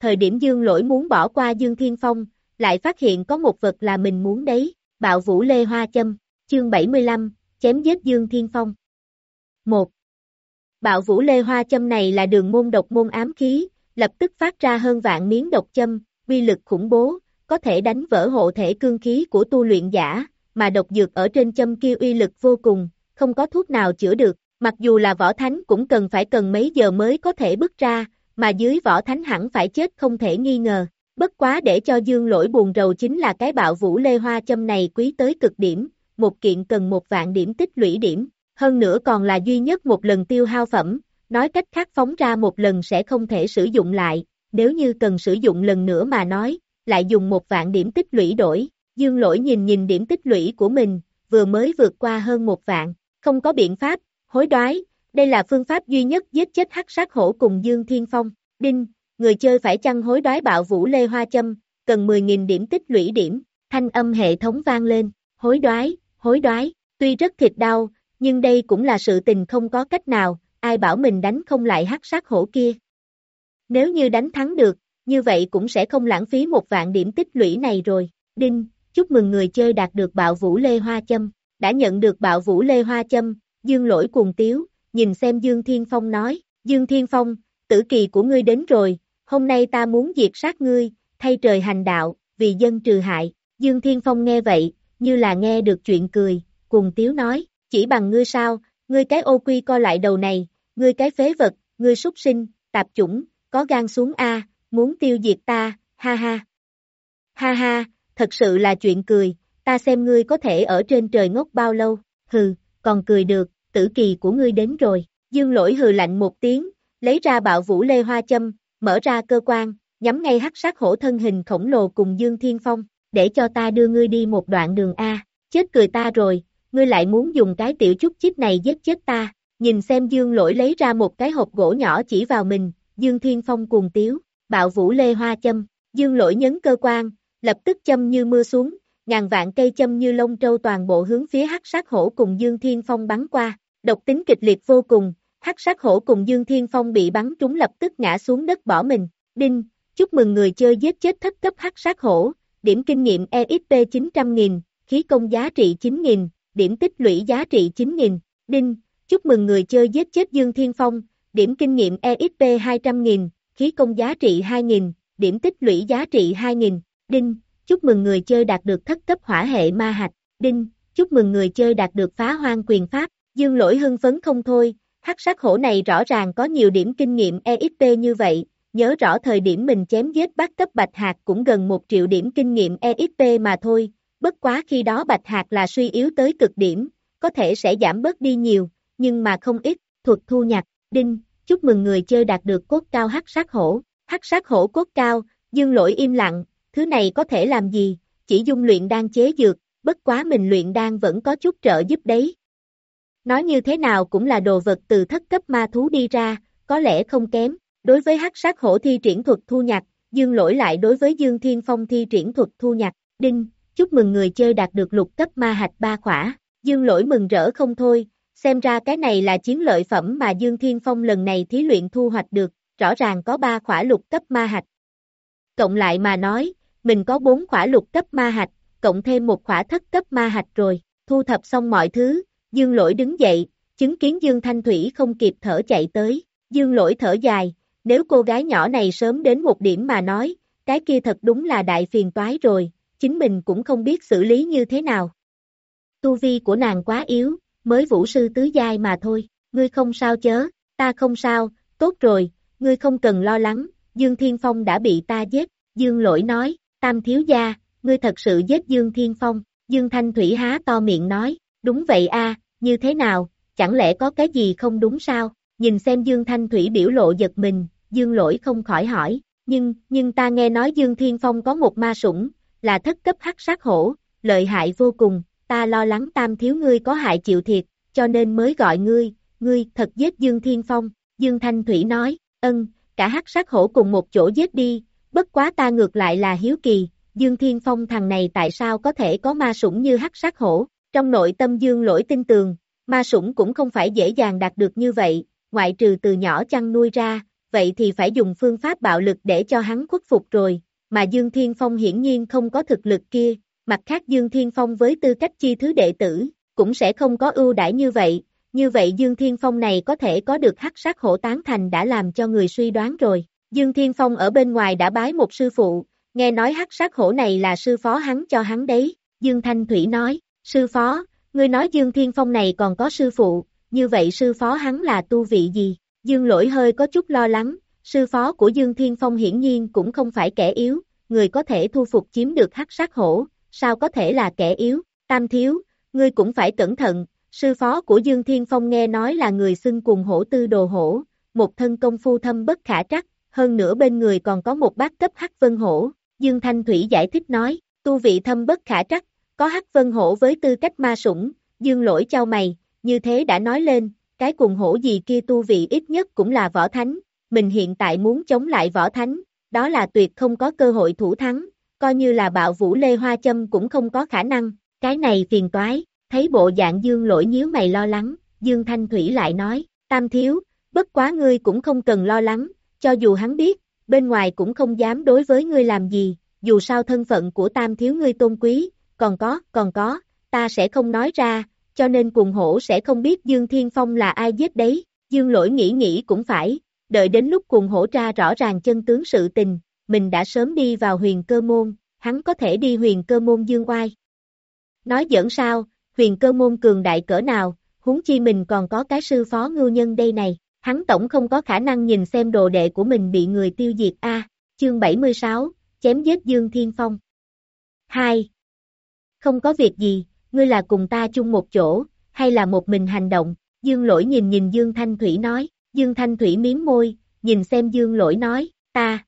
Thời điểm Dương lỗi muốn bỏ qua Dương Thiên Phong, lại phát hiện có một vật là mình muốn đấy, bạo vũ lê hoa châm, chương 75, chém giết Dương Thiên Phong. 1. Bạo vũ lê hoa châm này là đường môn độc môn ám khí, lập tức phát ra hơn vạn miếng độc châm, uy lực khủng bố, có thể đánh vỡ hộ thể cương khí của tu luyện giả, mà độc dược ở trên châm kia uy lực vô cùng, không có thuốc nào chữa được, mặc dù là võ thánh cũng cần phải cần mấy giờ mới có thể bước ra, mà dưới võ thánh hẳn phải chết không thể nghi ngờ. Bất quá để cho dương lỗi buồn rầu chính là cái bạo vũ lê hoa châm này quý tới cực điểm, một kiện cần một vạn điểm tích lũy điểm, hơn nữa còn là duy nhất một lần tiêu hao phẩm, nói cách khác phóng ra một lần sẽ không thể sử dụng lại, nếu như cần sử dụng lần nữa mà nói, lại dùng một vạn điểm tích lũy đổi, dương lỗi nhìn nhìn điểm tích lũy của mình, vừa mới vượt qua hơn một vạn, không có biện pháp, hối đoái, đây là phương pháp duy nhất giết chết hắc sát hổ cùng Dương Thiên Phong, đinh, người chơi phải chăng hối đoái bạo vũ lê hoa châm, cần 10.000 điểm tích lũy điểm, thanh âm hệ thống vang lên, hối đoái, hối đoái, tuy rất thịt đau, nhưng đây cũng là sự tình không có cách nào, ai bảo mình đánh không lại hắc sát hổ kia. Nếu như đánh thắng được, như vậy cũng sẽ không lãng phí một vạn điểm tích lũy này rồi. Đinh, chúc mừng người chơi đạt được bạo vũ lê hoa châm. Đã nhận được bạo vũ lê hoa châm, dương lỗi cuồng tiếu, nhìn xem Dương Thiên Phong nói, Dương Thiên Phong, tử kỳ của ngươi đến rồi, hôm nay ta muốn diệt sát ngươi, thay trời hành đạo, vì dân trừ hại. Dương Thiên Phong nghe vậy, như là nghe được chuyện cười, cùng tiếu nói, chỉ bằng ngươi sao, ngươi cái ô quy co lại đầu này, ngươi cái phế vật, ngươi súc sinh, tạp chủng, có gan xuống A, muốn tiêu diệt ta, ha ha. Ha ha, thật sự là chuyện cười, ta xem ngươi có thể ở trên trời ngốc bao lâu, hừ, còn cười được, tử kỳ của ngươi đến rồi. Dương lỗi hừ lạnh một tiếng, lấy ra bạo vũ lê hoa châm, mở ra cơ quan, nhắm ngay hắc sát hổ thân hình khổng lồ cùng Dương Thiên Phong, để cho ta đưa ngươi đi một đoạn đường A, chết cười ta rồi, ngươi lại muốn dùng cái tiểu chút chip này giết chết ta, nhìn xem Dương lỗi lấy ra một cái hộp gỗ nhỏ chỉ vào mình, Dương Thiên Phong cuồng tiếu, bạo vũ lê hoa châm, Dương lỗi nhấn cơ quan, lập tức châm như mưa xuống, ngàn vạn cây châm như lông trâu toàn bộ hướng phía hắc sát hổ cùng Dương Thiên Phong bắn qua, độc tính kịch liệt vô cùng, hắc sát hổ cùng Dương Thiên Phong bị bắn trúng lập tức ngã xuống đất bỏ mình, đinh, chúc mừng người chơi giết chết thất cấp hắc sát hổ, điểm kinh nghiệm EXP 900.000, khí công giá trị 9.000, điểm tích lũy giá trị 9.000, đinh, chúc mừng người chơi giết chết Dương Thiên Phong, điểm kinh nghiệm EXP 200.000, khí công giá trị 2.000, điểm tích lũy giá trị 2.000, đinh, chúc mừng người chơi đạt được thất cấp hỏa hệ ma hạch, đinh, chúc mừng người chơi đạt được phá hoang quyền pháp, dương lỗi hưng phấn không thôi, hắc sát hổ này rõ ràng có nhiều điểm kinh nghiệm EXP như vậy, nhớ rõ thời điểm mình chém giết bát cấp bạch hạt cũng gần một triệu điểm kinh nghiệm EXP mà thôi, bất quá khi đó bạch hạt là suy yếu tới cực điểm, có thể sẽ giảm bớt đi nhiều, nhưng mà không ít, thuật thu nhặt, đinh, chúc mừng người chơi đạt được cốt cao hắc sát hổ, hắc sát hổ cốt cao, dương lỗi im lặng, thứ này có thể làm gì, chỉ dung luyện đan chế dược, bất quá mình luyện đan vẫn có chút trợ giúp đấy. Nói như thế nào cũng là đồ vật từ thất cấp ma thú đi ra, có lẽ không kém, đối với hắc sát hổ thi triển thuật thu nhặt, dương lỗi lại đối với dương thiên phong thi triển thuật thu nhặt, đinh, chúc mừng người chơi đạt được lục cấp ma hạch ba khỏa, dương lỗi mừng rỡ không thôi, xem ra cái này là chiến lợi phẩm mà Dương Thiên Phong lần này thí luyện thu hoạch được, rõ ràng có ba khỏa lục cấp ma hạch. Cộng lại mà nói, mình có bốn khỏa lục cấp ma hạch, cộng thêm một khỏa thất cấp ma hạch rồi, thu thập xong mọi thứ, Dương Lỗi đứng dậy, chứng kiến Dương Thanh Thủy không kịp thở chạy tới, Dương Lỗi thở dài, nếu cô gái nhỏ này sớm đến một điểm mà nói, cái kia thật đúng là đại phiền toái rồi, chính mình cũng không biết xử lý như thế nào. Tu vi của nàng quá yếu, mới vũ sư tứ giai mà thôi, ngươi không sao chớ, ta không sao, tốt rồi, ngươi không cần lo lắng, Dương Thiên Phong đã bị ta giết, Dương Lỗi nói, Tam thiếu gia, ngươi thật sự giết Dương Thiên Phong, Dương Thanh Thủy há to miệng nói, đúng vậy a, như thế nào, chẳng lẽ có cái gì không đúng sao, nhìn xem Dương Thanh Thủy biểu lộ giật mình, Dương Lỗi không khỏi hỏi, nhưng, nhưng ta nghe nói Dương Thiên Phong có một ma sủng, là thất cấp hắc sát hổ, lợi hại vô cùng, ta lo lắng tam thiếu ngươi có hại chịu thiệt, cho nên mới gọi ngươi, ngươi thật giết Dương Thiên Phong, Dương Thanh Thủy nói, ân, cả hắc sát hổ cùng một chỗ giết đi, bất quá ta ngược lại là hiếu kỳ, Dương Thiên Phong thằng này tại sao có thể có ma sủng như hắc sát hổ, trong nội tâm Dương lỗi tin tường, ma sủng cũng không phải dễ dàng đạt được như vậy, ngoại trừ từ nhỏ chăn nuôi ra, vậy thì phải dùng phương pháp bạo lực để cho hắn khuất phục rồi, mà Dương Thiên Phong hiển nhiên không có thực lực kia, mặt khác Dương Thiên Phong với tư cách chi thứ đệ tử, cũng sẽ không có ưu đãi như vậy, như vậy Dương Thiên Phong này có thể có được hắc sát hổ tán thành đã làm cho người suy đoán rồi. Dương Thiên Phong ở bên ngoài đã bái một sư phụ, nghe nói hắc sát hổ này là sư phó hắn cho hắn đấy, Dương Thanh Thủy nói, sư phó, ngươi nói Dương Thiên Phong này còn có sư phụ, như vậy sư phó hắn là tu vị gì? Dương lỗi hơi có chút lo lắng, sư phó của Dương Thiên Phong hiển nhiên cũng không phải kẻ yếu, người có thể thu phục chiếm được hắc sát hổ, sao có thể là kẻ yếu, tam thiếu, ngươi cũng phải cẩn thận, sư phó của Dương Thiên Phong nghe nói là người xưng cùng hổ tư đồ hổ, một thân công phu thâm bất khả trắc, hơn nữa bên người còn có một bác cấp hắc vân hổ, Dương Thanh Thủy giải thích nói, tu vị thâm bất khả trắc, có hắc vân hổ với tư cách ma sủng, Dương lỗi trao mày, như thế đã nói lên, cái cùng hổ gì kia tu vị ít nhất cũng là võ thánh, mình hiện tại muốn chống lại võ thánh, đó là tuyệt không có cơ hội thủ thắng, coi như là bạo vũ lê hoa châm cũng không có khả năng, cái này phiền toái, thấy bộ dạng dương lỗi nhíu mày lo lắng, dương thanh thủy lại nói, tam thiếu, bất quá ngươi cũng không cần lo lắng, cho dù hắn biết, bên ngoài cũng không dám đối với ngươi làm gì, dù sao thân phận của tam thiếu ngươi tôn quý, còn có, còn có, ta sẽ không nói ra, cho nên cuồng hổ sẽ không biết Dương Thiên Phong là ai giết đấy, Dương lỗi nghĩ nghĩ cũng phải, đợi đến lúc cuồng hổ ra rõ ràng chân tướng sự tình, mình đã sớm đi vào huyền cơ môn, hắn có thể đi huyền cơ môn dương oai. Nói giỡn sao, huyền cơ môn cường đại cỡ nào, huống chi mình còn có cái sư phó ngưu nhân đây này, hắn tổng không có khả năng nhìn xem đồ đệ của mình bị người tiêu diệt a. chương 76, chém giết Dương Thiên Phong. 2. Không có việc gì, ngươi là cùng ta chung một chỗ, hay là một mình hành động, Dương lỗi nhìn nhìn Dương Thanh Thủy nói, Dương Thanh Thủy miếm môi, nhìn xem Dương lỗi nói, ta,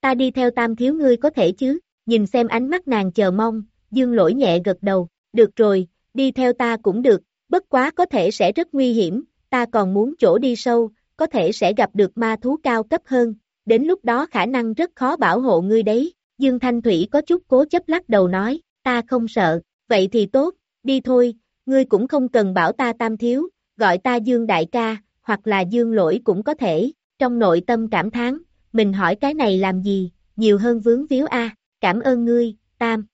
ta đi theo tam thiếu ngươi có thể chứ, nhìn xem ánh mắt nàng chờ mong, dương lỗi nhẹ gật đầu, được rồi, đi theo ta cũng được, bất quá có thể sẽ rất nguy hiểm, ta còn muốn chỗ đi sâu, có thể sẽ gặp được ma thú cao cấp hơn, đến lúc đó khả năng rất khó bảo hộ ngươi đấy, Dương Thanh Thủy có chút cố chấp lắc đầu nói, ta không sợ, vậy thì tốt, đi thôi, ngươi cũng không cần bảo ta tam thiếu, gọi ta Dương Đại ca, hoặc là Dương Lỗi cũng có thể, trong nội tâm cảm thán, mình hỏi cái này làm gì, nhiều hơn vướng víu a, cảm ơn ngươi, Tam.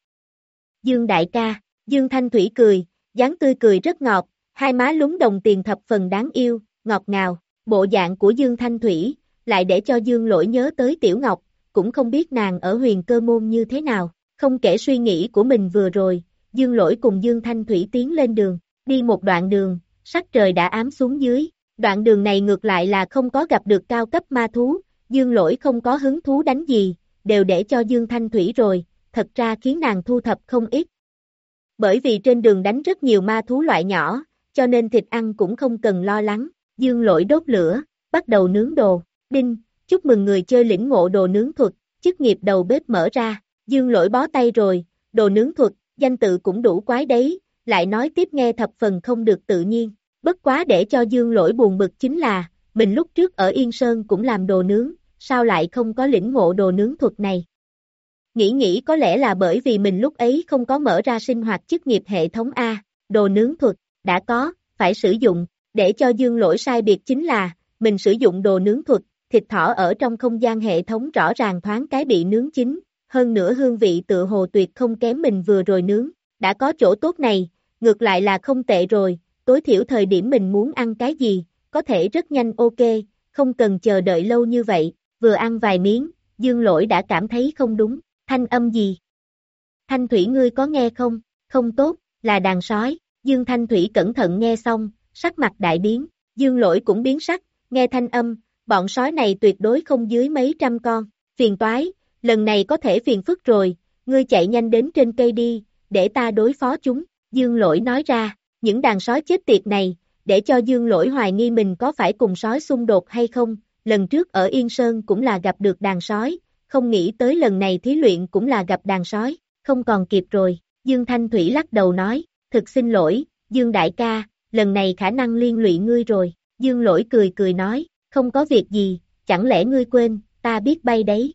Dương đại ca, Dương Thanh Thủy cười, dáng tươi cười rất ngọt, hai má lúng đồng tiền thập phần đáng yêu, ngọt ngào, bộ dạng của Dương Thanh Thủy, lại để cho Dương lỗi nhớ tới Tiểu Ngọc, cũng không biết nàng ở huyền cơ môn như thế nào, không kể suy nghĩ của mình vừa rồi, Dương lỗi cùng Dương Thanh Thủy tiến lên đường, đi một đoạn đường, sắc trời đã ám xuống dưới, đoạn đường này ngược lại là không có gặp được cao cấp ma thú, Dương lỗi không có hứng thú đánh gì, đều để cho Dương Thanh Thủy rồi, thật ra khiến nàng thu thập không ít. Bởi vì trên đường đánh rất nhiều ma thú loại nhỏ, cho nên thịt ăn cũng không cần lo lắng. dương lỗi đốt lửa, bắt đầu nướng đồ, đinh, chúc mừng người chơi lĩnh ngộ đồ nướng thuật, chức nghiệp đầu bếp mở ra, dương lỗi bó tay rồi, đồ nướng thuật, danh tự cũng đủ quái đấy, lại nói tiếp nghe thập phần không được tự nhiên, bất quá để cho dương lỗi buồn bực chính là, mình lúc trước ở Yên Sơn cũng làm đồ nướng, sao lại không có lĩnh ngộ đồ nướng thuật này. Nghĩ nghĩ có lẽ là bởi vì mình lúc ấy không có mở ra sinh hoạt chức nghiệp hệ thống A, đồ nướng thuật, đã có, phải sử dụng, để cho dương lỗi sai biệt chính là, mình sử dụng đồ nướng thuật, thịt thỏ ở trong không gian hệ thống rõ ràng thoáng cái bị nướng chín, hơn nữa hương vị tựa hồ tuyệt không kém mình vừa rồi nướng, đã có chỗ tốt này, ngược lại là không tệ rồi, tối thiểu thời điểm mình muốn ăn cái gì, có thể rất nhanh ok, không cần chờ đợi lâu như vậy, vừa ăn vài miếng, dương lỗi đã cảm thấy không đúng, thanh âm gì? Thanh thủy ngươi có nghe không? Không tốt, là đàn sói, dương thanh thủy cẩn thận nghe xong, sắc mặt đại biến, dương lỗi cũng biến sắc, nghe thanh âm, bọn sói này tuyệt đối không dưới mấy trăm con, phiền toái, lần này có thể phiền phức rồi, ngươi chạy nhanh đến trên cây đi, để ta đối phó chúng, dương lỗi nói ra, những đàn sói chết tiệt này, để cho dương lỗi hoài nghi mình có phải cùng sói xung đột hay không, lần trước ở Yên Sơn cũng là gặp được đàn sói, không nghĩ tới lần này thí luyện cũng là gặp đàn sói, không còn kịp rồi, Dương Thanh Thủy lắc đầu nói, thực xin lỗi, Dương Đại ca, lần này khả năng liên lụy ngươi rồi, Dương Lỗi cười cười nói, không có việc gì, chẳng lẽ ngươi quên, ta biết bay đấy.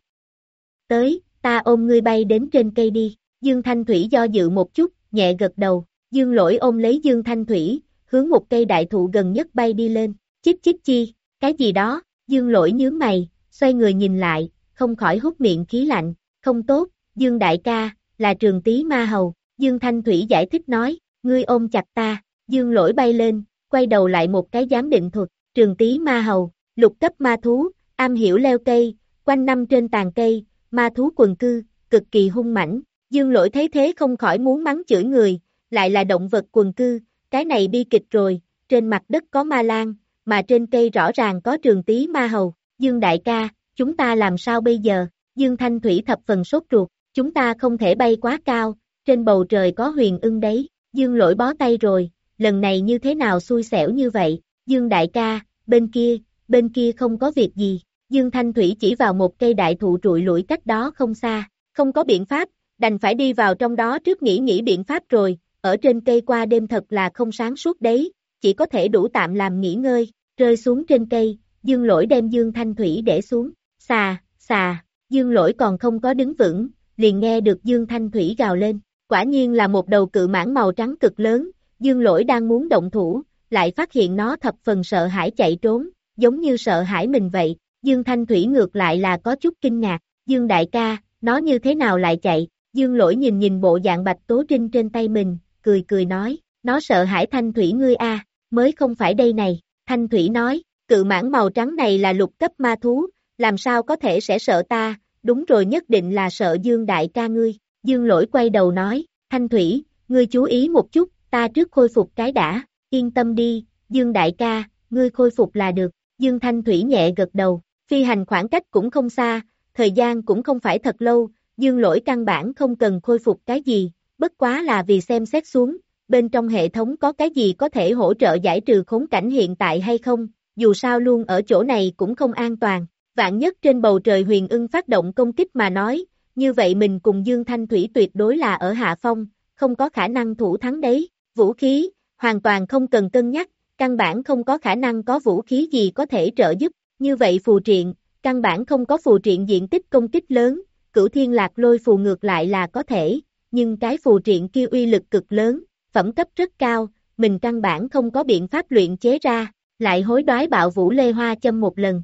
Tới, ta ôm ngươi bay đến trên cây đi, Dương Thanh Thủy do dự một chút, nhẹ gật đầu, Dương Lỗi ôm lấy Dương Thanh Thủy, hướng một cây đại thụ gần nhất bay đi lên, chích chích chi, cái gì đó, Dương Lỗi nhướng mày, xoay người nhìn lại, không khỏi hút miệng khí lạnh, không tốt, Dương Đại ca, là trường tí ma hầu, Dương Thanh Thủy giải thích nói, ngươi ôm chặt ta, Dương Lỗi bay lên, quay đầu lại một cái giám định thuật, trường tí ma hầu, lục cấp ma thú, am hiểu leo cây, quanh năm trên tàn cây, ma thú quần cư, cực kỳ hung mãnh. Dương lỗi thấy thế không khỏi muốn mắng chửi người, lại là động vật quần cư, cái này bi kịch rồi, trên mặt đất có ma lan, mà trên cây rõ ràng có trường tí ma hầu, Dương đại ca, chúng ta làm sao bây giờ, Dương Thanh Thủy thập phần sốt ruột, chúng ta không thể bay quá cao, trên bầu trời có huyền ưng đấy, Dương lỗi bó tay rồi, lần này như thế nào xui xẻo như vậy, Dương đại ca, bên kia, bên kia không có việc gì, Dương Thanh Thủy chỉ vào một cây đại thụ trụi lũi cách đó không xa, không có biện pháp, đành phải đi vào trong đó trước nghĩ nghĩ biện pháp rồi, ở trên cây qua đêm thật là không sáng suốt đấy, chỉ có thể đủ tạm làm nghỉ ngơi, rơi xuống trên cây, Dương lỗi đem Dương Thanh Thủy để xuống, xà, xà, Dương lỗi còn không có đứng vững, liền nghe được Dương Thanh Thủy gào lên, quả nhiên là một đầu cự mãng màu trắng cực lớn, Dương lỗi đang muốn động thủ, lại phát hiện nó thập phần sợ hãi chạy trốn, giống như sợ hãi mình vậy, Dương Thanh Thủy ngược lại là có chút kinh ngạc, Dương đại ca, nó như thế nào lại chạy, Dương lỗi nhìn nhìn bộ dạng bạch tố trinh trên tay mình, cười cười nói, nó sợ hãi Thanh Thủy ngươi a, mới không phải đây này, Thanh Thủy nói, cự mãng màu trắng này là lục cấp ma thú, làm sao có thể sẽ sợ ta, đúng rồi nhất định là sợ Dương đại ca ngươi, Dương lỗi quay đầu nói, Thanh Thủy, ngươi chú ý một chút, ta trước khôi phục cái đã, yên tâm đi, Dương đại ca, ngươi khôi phục là được, Dương Thanh Thủy nhẹ gật đầu, phi hành khoảng cách cũng không xa, thời gian cũng không phải thật lâu, Dương lỗi căn bản không cần khôi phục cái gì, bất quá là vì xem xét xuống, bên trong hệ thống có cái gì có thể hỗ trợ giải trừ khốn cảnh hiện tại hay không, dù sao luôn ở chỗ này cũng không an toàn, vạn nhất trên bầu trời huyền ưng phát động công kích mà nói, như vậy mình cùng Dương Thanh Thủy tuyệt đối là ở hạ phong, không có khả năng thủ thắng đấy, vũ khí, hoàn toàn không cần cân nhắc, căn bản không có khả năng có vũ khí gì có thể trợ giúp, như vậy phù triện, căn bản không có phù triện diện tích công kích lớn, cửu thiên lạc lôi phù ngược lại là có thể, nhưng cái phù triện kia uy lực cực lớn, phẩm cấp rất cao, mình căn bản không có biện pháp luyện chế ra, lại hối đoái bạo vũ lê hoa châm một lần.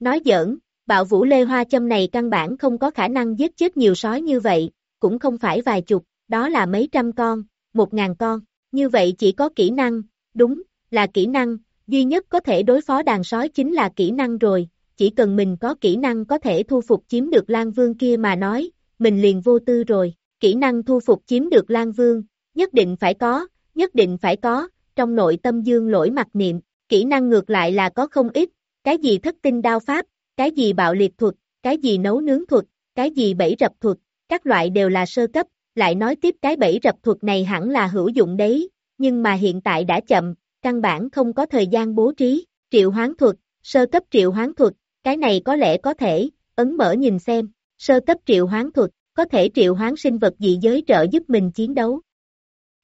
Nói giỡn, bạo vũ lê hoa châm này căn bản không có khả năng giết chết nhiều sói như vậy, cũng không phải vài chục, đó là mấy trăm con, một ngàn con, như vậy chỉ có kỹ năng, đúng, là kỹ năng, duy nhất có thể đối phó đàn sói chính là kỹ năng rồi, chỉ cần mình có kỹ năng có thể thu phục chiếm được Lan Vương kia mà nói, mình liền vô tư rồi, kỹ năng thu phục chiếm được Lan Vương, nhất định phải có, nhất định phải có, trong nội tâm dương lỗi mặt niệm, kỹ năng ngược lại là có không ít, cái gì thất tinh đao pháp, cái gì bạo liệt thuật, cái gì nấu nướng thuật, cái gì bẫy rập thuật, các loại đều là sơ cấp, lại nói tiếp cái bẫy rập thuật này hẳn là hữu dụng đấy, nhưng mà hiện tại đã chậm, căn bản không có thời gian bố trí, triệu hoán thuật, sơ cấp triệu hoán thuật, cái này có lẽ có thể, ấn mở nhìn xem, sơ cấp triệu hoán thuật, có thể triệu hoán sinh vật dị giới trợ giúp mình chiến đấu.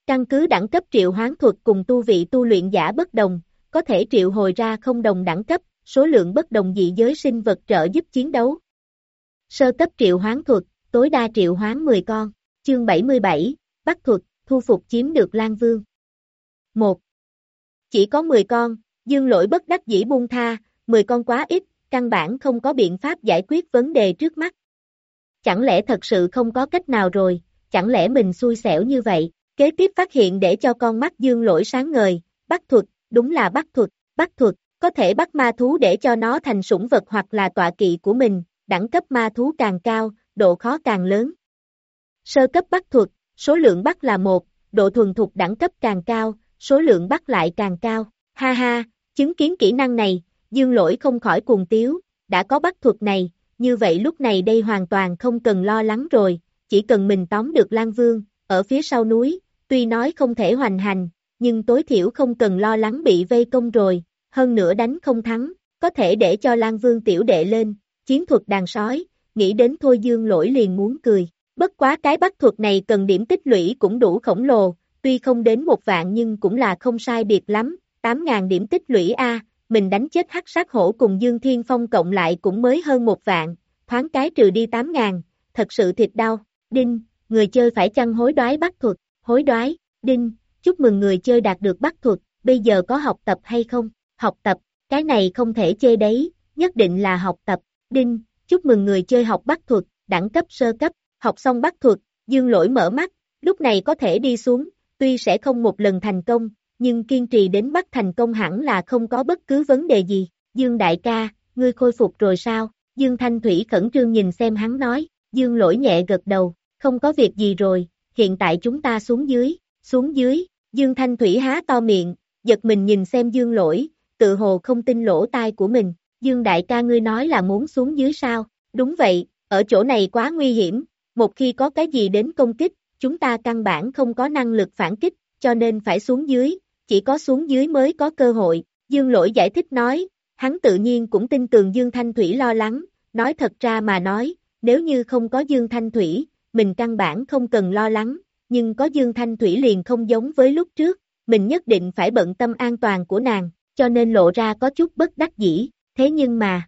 Căn cứ đẳng cấp triệu hoán thuật cùng tu vị tu luyện giả bất đồng, có thể triệu hồi ra không đồng đẳng cấp, số lượng bất đồng dị giới sinh vật trợ giúp chiến đấu. Sơ cấp triệu hoán thuật, tối đa triệu hoán 10 con, chương 77, bắt thuật, thu phục chiếm được Lan Vương. 1. Chỉ có 10 con, dương lỗi bất đắc dĩ buông tha, 10 con quá ít, căn bản không có biện pháp giải quyết vấn đề trước mắt. Chẳng lẽ thật sự không có cách nào rồi, chẳng lẽ mình xui xẻo như vậy, kế tiếp phát hiện để cho con mắt dương lỗi sáng ngời, bắt thuật, đúng là bắt thuật, bắt thuật, có thể bắt ma thú để cho nó thành sủng vật hoặc là tọa kỵ của mình, đẳng cấp ma thú càng cao, độ khó càng lớn. Sơ cấp bắt thuật, số lượng bắt là một, độ thuần thục đẳng cấp càng cao, số lượng bắt lại càng cao. Ha ha, chứng kiến kỹ năng này, dương lỗi không khỏi cuồng tiếu, đã có bắt thuật này, như vậy lúc này đây hoàn toàn không cần lo lắng rồi, chỉ cần mình tóm được Lan Vương, ở phía sau núi, tuy nói không thể hoành hành, nhưng tối thiểu không cần lo lắng bị vây công rồi, hơn nữa đánh không thắng, có thể để cho Lan Vương tiểu đệ lên, chiến thuật đàn sói, nghĩ đến thôi dương lỗi liền muốn cười. Bất quá cái bắt thuật này cần điểm tích lũy cũng đủ khổng lồ, tuy không đến một vạn nhưng cũng là không sai biệt lắm, 8.000 điểm tích lũy A, mình đánh chết hắc sát hổ cùng Dương Thiên Phong cộng lại cũng mới hơn một vạn, thoáng cái trừ đi 8.000, thật sự thịt đau, đinh, người chơi phải chăng hối đoái bắt thuật, hối đoái, đinh, chúc mừng người chơi đạt được bắt thuật, bây giờ có học tập hay không, học tập, cái này không thể chê đấy, nhất định là học tập, đinh, chúc mừng người chơi học bắt thuật, đẳng cấp sơ cấp, học xong bắt thuật, dương lỗi mở mắt, lúc này có thể đi xuống, tuy sẽ không một lần thành công, nhưng kiên trì đến bắt thành công hẳn là không có bất cứ vấn đề gì, dương đại ca, ngươi khôi phục rồi sao, dương thanh thủy khẩn trương nhìn xem hắn nói, dương lỗi nhẹ gật đầu, không có việc gì rồi, hiện tại chúng ta xuống dưới, xuống dưới, dương thanh thủy há to miệng, giật mình nhìn xem dương lỗi, tự hồ không tin lỗ tai của mình, dương đại ca ngươi nói là muốn xuống dưới sao, đúng vậy, ở chỗ này quá nguy hiểm, một khi có cái gì đến công kích, chúng ta căn bản không có năng lực phản kích, cho nên phải xuống dưới, chỉ có xuống dưới mới có cơ hội. Dương lỗi giải thích nói, hắn tự nhiên cũng tin tưởng Dương Thanh Thủy lo lắng, nói thật ra mà nói, nếu như không có Dương Thanh Thủy, mình căn bản không cần lo lắng, nhưng có Dương Thanh Thủy liền không giống với lúc trước, mình nhất định phải bận tâm an toàn của nàng, cho nên lộ ra có chút bất đắc dĩ, thế nhưng mà...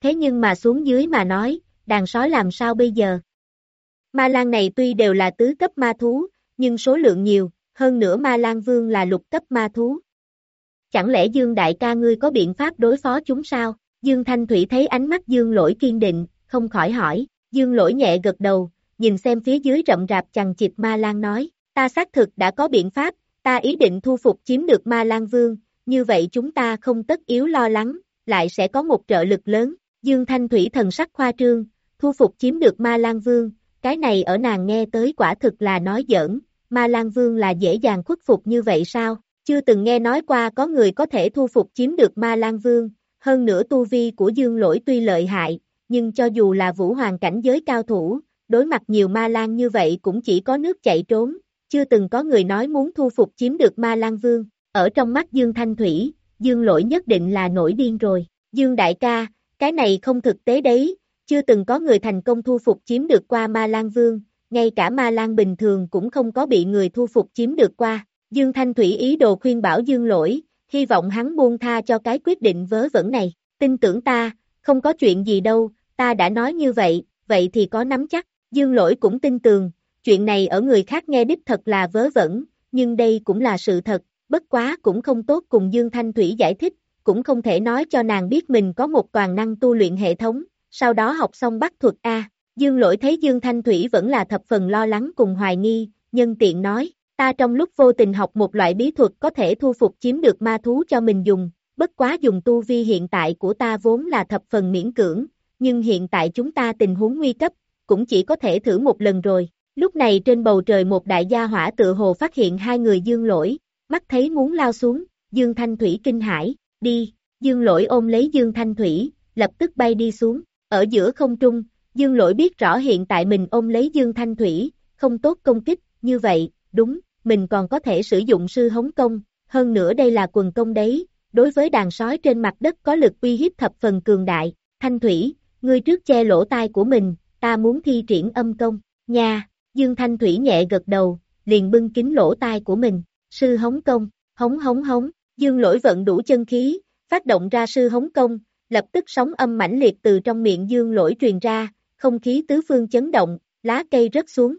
Thế nhưng mà xuống dưới mà nói, đàn sói làm sao bây giờ? Ma lan này tuy đều là tứ cấp ma thú, nhưng số lượng nhiều, hơn nữa ma lan vương là lục cấp ma thú. Chẳng lẽ Dương đại ca ngươi có biện pháp đối phó chúng sao? Dương Thanh Thủy thấy ánh mắt Dương lỗi kiên định, không khỏi hỏi, Dương lỗi nhẹ gật đầu, nhìn xem phía dưới rậm rạp chằng chịt ma lan nói, ta xác thực đã có biện pháp, ta ý định thu phục chiếm được ma lan vương, như vậy chúng ta không tất yếu lo lắng, lại sẽ có một trợ lực lớn, Dương Thanh Thủy thần sắc khoa trương, thu phục chiếm được ma lan vương, cái này ở nàng nghe tới quả thực là nói giỡn, Ma Lan Vương là dễ dàng khuất phục như vậy sao? Chưa từng nghe nói qua có người có thể thu phục chiếm được Ma Lan Vương, hơn nữa tu vi của Dương Lỗi tuy lợi hại, nhưng cho dù là vũ hoàng cảnh giới cao thủ, đối mặt nhiều Ma Lan như vậy cũng chỉ có nước chạy trốn, chưa từng có người nói muốn thu phục chiếm được Ma Lan Vương, ở trong mắt Dương Thanh Thủy, Dương Lỗi nhất định là nổi điên rồi, Dương Đại ca, cái này không thực tế đấy, chưa từng có người thành công thu phục chiếm được qua Ma Lan Vương, ngay cả ma lan bình thường cũng không có bị người thu phục chiếm được qua. Dương Thanh Thủy ý đồ khuyên bảo Dương lỗi, hy vọng hắn buông tha cho cái quyết định vớ vẩn này. Tin tưởng ta, không có chuyện gì đâu, ta đã nói như vậy, vậy thì có nắm chắc. Dương lỗi cũng tin tường, chuyện này ở người khác nghe đích thật là vớ vẩn, nhưng đây cũng là sự thật, bất quá cũng không tốt cùng Dương Thanh Thủy giải thích, cũng không thể nói cho nàng biết mình có một toàn năng tu luyện hệ thống, sau đó học xong bắt thuật A. Dương lỗi thấy Dương Thanh Thủy vẫn là thập phần lo lắng cùng hoài nghi, nhân tiện nói, ta trong lúc vô tình học một loại bí thuật có thể thu phục chiếm được ma thú cho mình dùng, bất quá dùng tu vi hiện tại của ta vốn là thập phần miễn cưỡng, nhưng hiện tại chúng ta tình huống nguy cấp, cũng chỉ có thể thử một lần rồi. Lúc này trên bầu trời một đại gia hỏa tự hồ phát hiện hai người dương lỗi, mắt thấy muốn lao xuống, Dương Thanh Thủy kinh hãi, đi, dương lỗi ôm lấy Dương Thanh Thủy, lập tức bay đi xuống, ở giữa không trung, Dương lỗi biết rõ hiện tại mình ôm lấy Dương Thanh Thủy, không tốt công kích, như vậy, đúng, mình còn có thể sử dụng sư hống công, hơn nữa đây là quần công đấy, đối với đàn sói trên mặt đất có lực uy hiếp thập phần cường đại, thanh thủy, ngươi trước che lỗ tai của mình, ta muốn thi triển âm công, nha, Dương Thanh Thủy nhẹ gật đầu, liền bưng kính lỗ tai của mình, sư hống công, hống hống hống, Dương lỗi vận đủ chân khí, phát động ra sư hống công, lập tức sóng âm mãnh liệt từ trong miệng Dương lỗi truyền ra, không khí tứ phương chấn động, lá cây rớt xuống.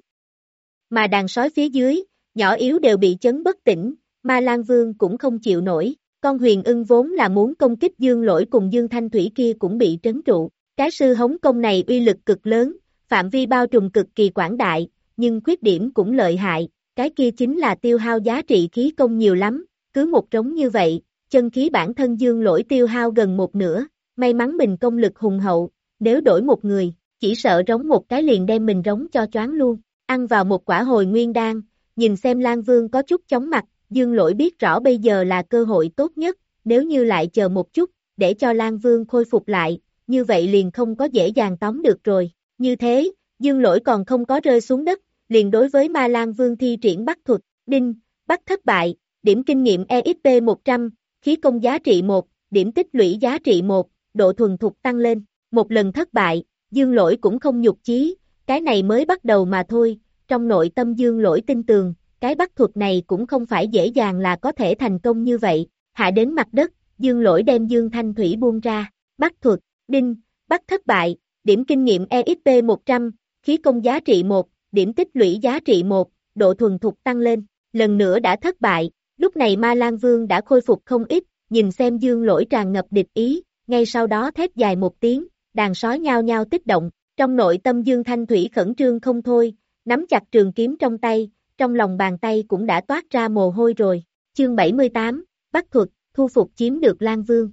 Mà đàn sói phía dưới, nhỏ yếu đều bị chấn bất tỉnh, Ma Lan Vương cũng không chịu nổi, con huyền ưng vốn là muốn công kích Dương lỗi cùng Dương Thanh Thủy kia cũng bị trấn trụ. Cái sư hống công này uy lực cực lớn, phạm vi bao trùm cực kỳ quảng đại, nhưng khuyết điểm cũng lợi hại, cái kia chính là tiêu hao giá trị khí công nhiều lắm, cứ một trống như vậy, chân khí bản thân dương lỗi tiêu hao gần một nửa, may mắn mình công lực hùng hậu, nếu đổi một người, chỉ sợ rống một cái liền đem mình rống cho choáng luôn, ăn vào một quả hồi nguyên đan, nhìn xem Lan Vương có chút chóng mặt, dương lỗi biết rõ bây giờ là cơ hội tốt nhất, nếu như lại chờ một chút, để cho Lan Vương khôi phục lại, như vậy liền không có dễ dàng tóm được rồi, như thế, dương lỗi còn không có rơi xuống đất, liền đối với Ma Lan Vương thi triển bắt thuật, đinh, bắt thất bại, điểm kinh nghiệm EXP 100, khí công giá trị 1, điểm tích lũy giá trị 1, độ thuần thục tăng lên, một lần thất bại, dương lỗi cũng không nhục chí, cái này mới bắt đầu mà thôi, trong nội tâm dương lỗi tin tường, cái bắt thuật này cũng không phải dễ dàng là có thể thành công như vậy, hạ đến mặt đất, dương lỗi đem dương thanh thủy buông ra, bắt thuật, đinh, bắt thất bại, điểm kinh nghiệm EXP 100, khí công giá trị 1, điểm tích lũy giá trị 1, độ thuần thục tăng lên, lần nữa đã thất bại, lúc này Ma Lan Vương đã khôi phục không ít, nhìn xem dương lỗi tràn ngập địch ý, ngay sau đó thét dài một tiếng, đàn sói nhao nhao tích động, trong nội tâm dương thanh thủy khẩn trương không thôi, nắm chặt trường kiếm trong tay, trong lòng bàn tay cũng đã toát ra mồ hôi rồi, chương 78, Bắc thuật, thu phục chiếm được Lan Vương.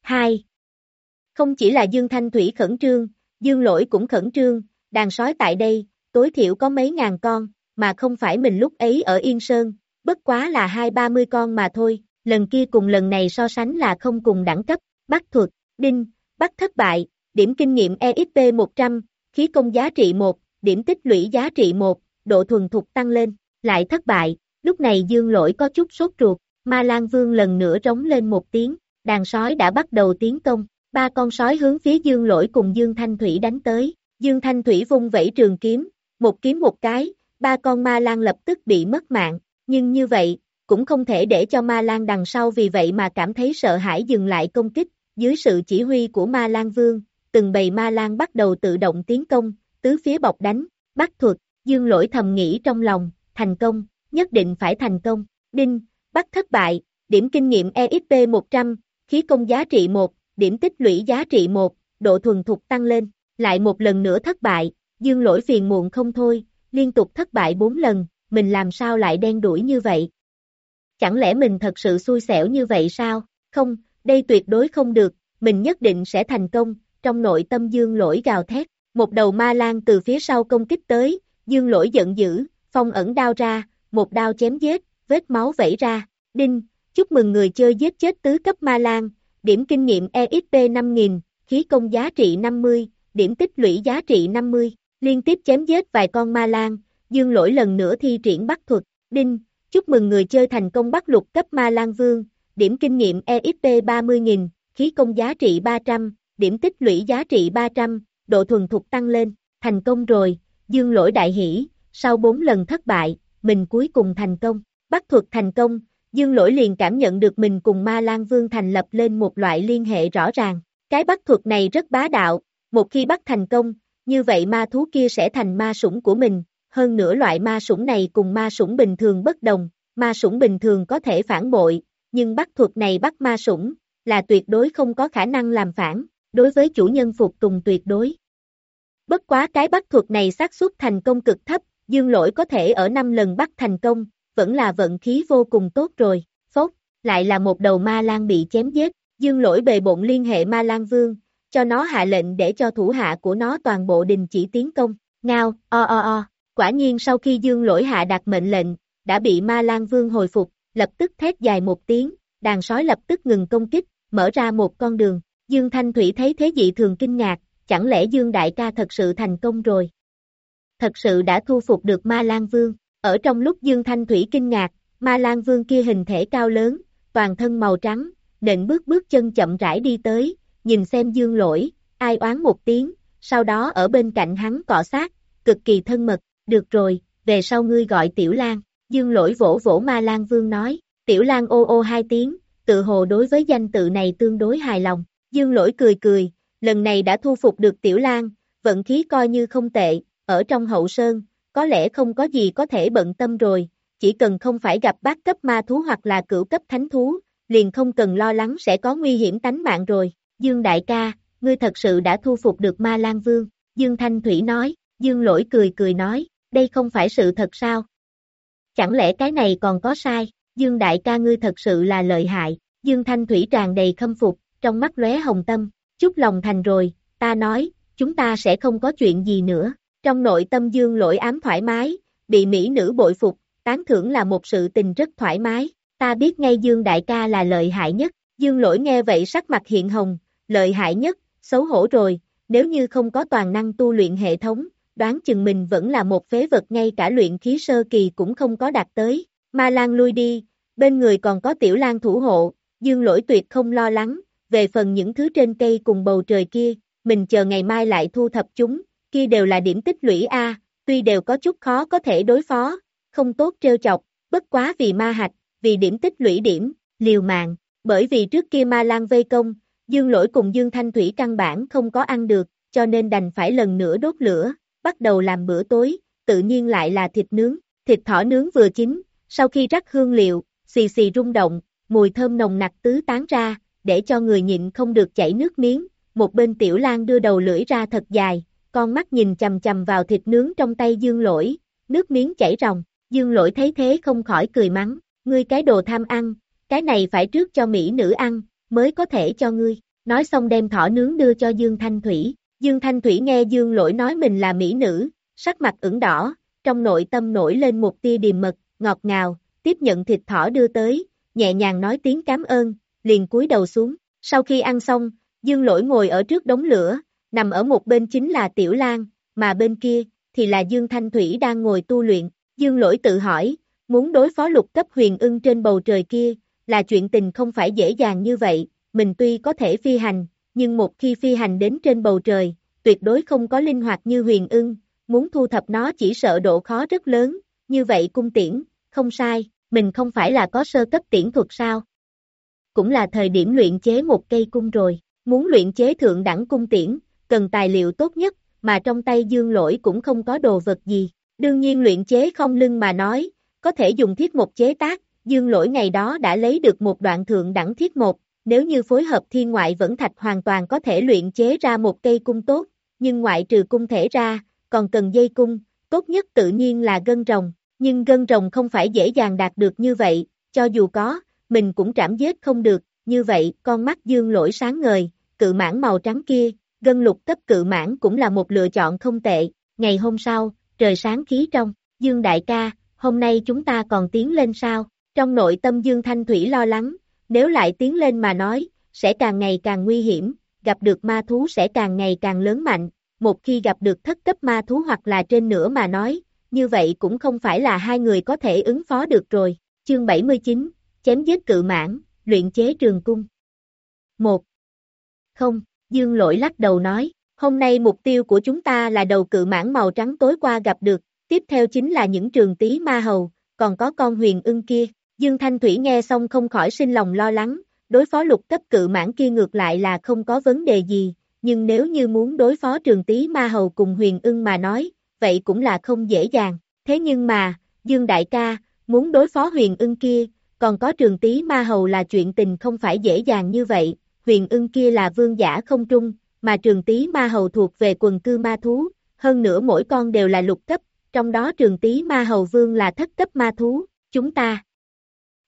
2. Không chỉ là Dương Thanh Thủy khẩn trương, Dương Lỗi cũng khẩn trương, đàn sói tại đây, tối thiểu có mấy ngàn con, mà không phải mình lúc ấy ở Yên Sơn, bất quá là hai ba mươi con mà thôi, lần kia cùng lần này so sánh là không cùng đẳng cấp, bắt thuật, đinh, bắt thất bại, điểm kinh nghiệm EXP 100, khí công giá trị 1, điểm tích lũy giá trị 1, độ thuần thục tăng lên, lại thất bại, lúc này dương lỗi có chút sốt ruột, ma lan vương lần nữa trống lên một tiếng, đàn sói đã bắt đầu tiến công, ba con sói hướng phía dương lỗi cùng dương thanh thủy đánh tới, dương thanh thủy vung vẫy trường kiếm, một kiếm một cái, ba con ma lan lập tức bị mất mạng, nhưng như vậy, cũng không thể để cho ma lan đằng sau vì vậy mà cảm thấy sợ hãi dừng lại công kích, dưới sự chỉ huy của ma lan vương, từng bầy ma lan bắt đầu tự động tiến công, tứ phía bọc đánh, bắt thuật, dương lỗi thầm nghĩ trong lòng, thành công, nhất định phải thành công, đinh, bắt thất bại, điểm kinh nghiệm EXP 100, khí công giá trị 1, điểm tích lũy giá trị 1, độ thuần thục tăng lên, lại một lần nữa thất bại, dương lỗi phiền muộn không thôi, liên tục thất bại 4 lần, mình làm sao lại đen đuổi như vậy? Chẳng lẽ mình thật sự xui xẻo như vậy sao? Không, đây tuyệt đối không được, mình nhất định sẽ thành công, trong nội tâm dương lỗi gào thét, một đầu ma lan từ phía sau công kích tới, dương lỗi giận dữ, phong ẩn đao ra, một đao chém giết, vết máu vẩy ra, đinh, chúc mừng người chơi giết chết tứ cấp ma lan, điểm kinh nghiệm EXP 5000, khí công giá trị 50, điểm tích lũy giá trị 50, liên tiếp chém giết vài con ma lan, dương lỗi lần nữa thi triển bắt thuật, đinh, chúc mừng người chơi thành công bắt lục cấp ma lan vương, điểm kinh nghiệm EXP 30.000, khí công giá trị 300, điểm tích lũy giá trị 300, độ thuần thục tăng lên, thành công rồi, dương lỗi đại hỷ, sau 4 lần thất bại, mình cuối cùng thành công, bắt thuật thành công, dương lỗi liền cảm nhận được mình cùng ma lan vương thành lập lên một loại liên hệ rõ ràng, cái bắt thuật này rất bá đạo, một khi bắt thành công, như vậy ma thú kia sẽ thành ma sủng của mình, hơn nữa loại ma sủng này cùng ma sủng bình thường bất đồng, ma sủng bình thường có thể phản bội, nhưng bắt thuật này bắt ma sủng, là tuyệt đối không có khả năng làm phản, đối với chủ nhân phục tùng tuyệt đối. Bất quá cái bắt thuật này xác suất thành công cực thấp, dương lỗi có thể ở 5 lần bắt thành công, vẫn là vận khí vô cùng tốt rồi, phốt, lại là một đầu ma lan bị chém giết, dương lỗi bề bộn liên hệ ma lan vương, cho nó hạ lệnh để cho thủ hạ của nó toàn bộ đình chỉ tiến công, ngao, o o o, quả nhiên sau khi dương lỗi hạ đặt mệnh lệnh, đã bị ma lan vương hồi phục, lập tức thét dài một tiếng, đàn sói lập tức ngừng công kích, mở ra một con đường, dương thanh thủy thấy thế dị thường kinh ngạc, chẳng lẽ dương đại ca thật sự thành công rồi? Thật sự đã thu phục được ma lan vương, ở trong lúc dương thanh thủy kinh ngạc, Ma Lan Vương kia hình thể cao lớn, toàn thân màu trắng, nện bước bước chân chậm rãi đi tới, nhìn xem dương lỗi, ai oán một tiếng, sau đó ở bên cạnh hắn cọ sát, cực kỳ thân mật, được rồi, về sau ngươi gọi Tiểu Lan, dương lỗi vỗ vỗ Ma Lan Vương nói, Tiểu Lan ô ô hai tiếng, tự hồ đối với danh tự này tương đối hài lòng, dương lỗi cười cười, lần này đã thu phục được Tiểu Lan, vận khí coi như không tệ, ở trong hậu sơn, có lẽ không có gì có thể bận tâm rồi, chỉ cần không phải gặp bát cấp ma thú hoặc là cửu cấp thánh thú, liền không cần lo lắng sẽ có nguy hiểm tánh mạng rồi. Dương đại ca, ngươi thật sự đã thu phục được ma lan vương. Dương Thanh Thủy nói, Dương lỗi cười cười nói, đây không phải sự thật sao? Chẳng lẽ cái này còn có sai? Dương đại ca ngươi thật sự là lợi hại. Dương Thanh Thủy tràn đầy khâm phục, trong mắt lóe hồng tâm, chút lòng thành rồi, ta nói, chúng ta sẽ không có chuyện gì nữa. Trong nội tâm Dương lỗi ám thoải mái, bị mỹ nữ bội phục, tán thưởng là một sự tình rất thoải mái, ta biết ngay Dương đại ca là lợi hại nhất, Dương lỗi nghe vậy sắc mặt hiện hồng, lợi hại nhất, xấu hổ rồi, nếu như không có toàn năng tu luyện hệ thống, đoán chừng mình vẫn là một phế vật ngay cả luyện khí sơ kỳ cũng không có đạt tới, ma lan lui đi, bên người còn có tiểu lan thủ hộ, Dương lỗi tuyệt không lo lắng, về phần những thứ trên cây cùng bầu trời kia, mình chờ ngày mai lại thu thập chúng, kia đều là điểm tích lũy A, tuy đều có chút khó có thể đối phó, không tốt trêu chọc, bất quá vì ma hạch, vì điểm tích lũy điểm, liều mạng, bởi vì trước kia ma lan vây công, Dương lỗi cùng Dương Thanh Thủy căn bản không có ăn được, cho nên đành phải lần nữa đốt lửa, bắt đầu làm bữa tối, tự nhiên lại là thịt nướng, thịt thỏ nướng vừa chín, sau khi rắc hương liệu, xì xì rung động, mùi thơm nồng nặc tứ tán ra, để cho người nhịn không được chảy nước miếng, một bên tiểu lan đưa đầu lưỡi ra thật dài, con mắt nhìn chầm chầm vào thịt nướng trong tay dương lỗi, nước miếng chảy ròng, dương lỗi thấy thế không khỏi cười mắng, ngươi cái đồ tham ăn, cái này phải trước cho mỹ nữ ăn, mới có thể cho ngươi, nói xong đem thỏ nướng đưa cho Dương Thanh Thủy, Dương Thanh Thủy nghe Dương lỗi nói mình là mỹ nữ, sắc mặt ửng đỏ, trong nội tâm nổi lên một tia điềm mật, ngọt ngào, tiếp nhận thịt thỏ đưa tới, nhẹ nhàng nói tiếng cảm ơn, liền cúi đầu xuống, sau khi ăn xong, Dương lỗi ngồi ở trước đống lửa, nằm ở một bên chính là Tiểu Lan, mà bên kia, thì là Dương Thanh Thủy đang ngồi tu luyện, Dương lỗi tự hỏi, muốn đối phó lục cấp huyền ưng trên bầu trời kia, là chuyện tình không phải dễ dàng như vậy, mình tuy có thể phi hành, nhưng một khi phi hành đến trên bầu trời, tuyệt đối không có linh hoạt như huyền ưng, muốn thu thập nó chỉ sợ độ khó rất lớn, như vậy cung tiễn, không sai, mình không phải là có sơ cấp tiễn thuật sao? Cũng là thời điểm luyện chế một cây cung rồi, muốn luyện chế thượng đẳng cung tiễn, cần tài liệu tốt nhất, mà trong tay dương lỗi cũng không có đồ vật gì. Đương nhiên luyện chế không lưng mà nói, có thể dùng thiết một chế tác, dương lỗi ngày đó đã lấy được một đoạn thượng đẳng thiết một, nếu như phối hợp thiên ngoại vẫn thạch hoàn toàn có thể luyện chế ra một cây cung tốt, nhưng ngoại trừ cung thể ra, còn cần dây cung, tốt nhất tự nhiên là gân rồng, nhưng gân rồng không phải dễ dàng đạt được như vậy, cho dù có, mình cũng trảm giết không được, như vậy con mắt dương lỗi sáng ngời, cự mãn màu trắng kia, gân lục cấp cự mãn cũng là một lựa chọn không tệ, ngày hôm sau, trời sáng khí trong, Dương đại ca, hôm nay chúng ta còn tiến lên sao, trong nội tâm Dương Thanh Thủy lo lắng, nếu lại tiến lên mà nói, sẽ càng ngày càng nguy hiểm, gặp được ma thú sẽ càng ngày càng lớn mạnh, một khi gặp được thất cấp ma thú hoặc là trên nửa mà nói, như vậy cũng không phải là hai người có thể ứng phó được rồi. Chương 79, chém giết cự mãn, luyện chế trường cung. 1. Không, Dương lỗi lắc đầu nói, hôm nay mục tiêu của chúng ta là đầu cự mãn màu trắng tối qua gặp được, tiếp theo chính là những trường tí ma hầu, còn có con huyền ưng kia. Dương Thanh Thủy nghe xong không khỏi sinh lòng lo lắng, đối phó lục cấp cự mãn kia ngược lại là không có vấn đề gì, nhưng nếu như muốn đối phó trường tí ma hầu cùng huyền ưng mà nói, vậy cũng là không dễ dàng. Thế nhưng mà, Dương Đại ca, muốn đối phó huyền ưng kia, còn có trường tí ma hầu là chuyện tình không phải dễ dàng như vậy, huyền ưng kia là vương giả không trung, mà trường tí ma hầu thuộc về quần cư ma thú, hơn nữa mỗi con đều là lục cấp, trong đó trường tí ma hầu vương là thất cấp ma thú, chúng ta.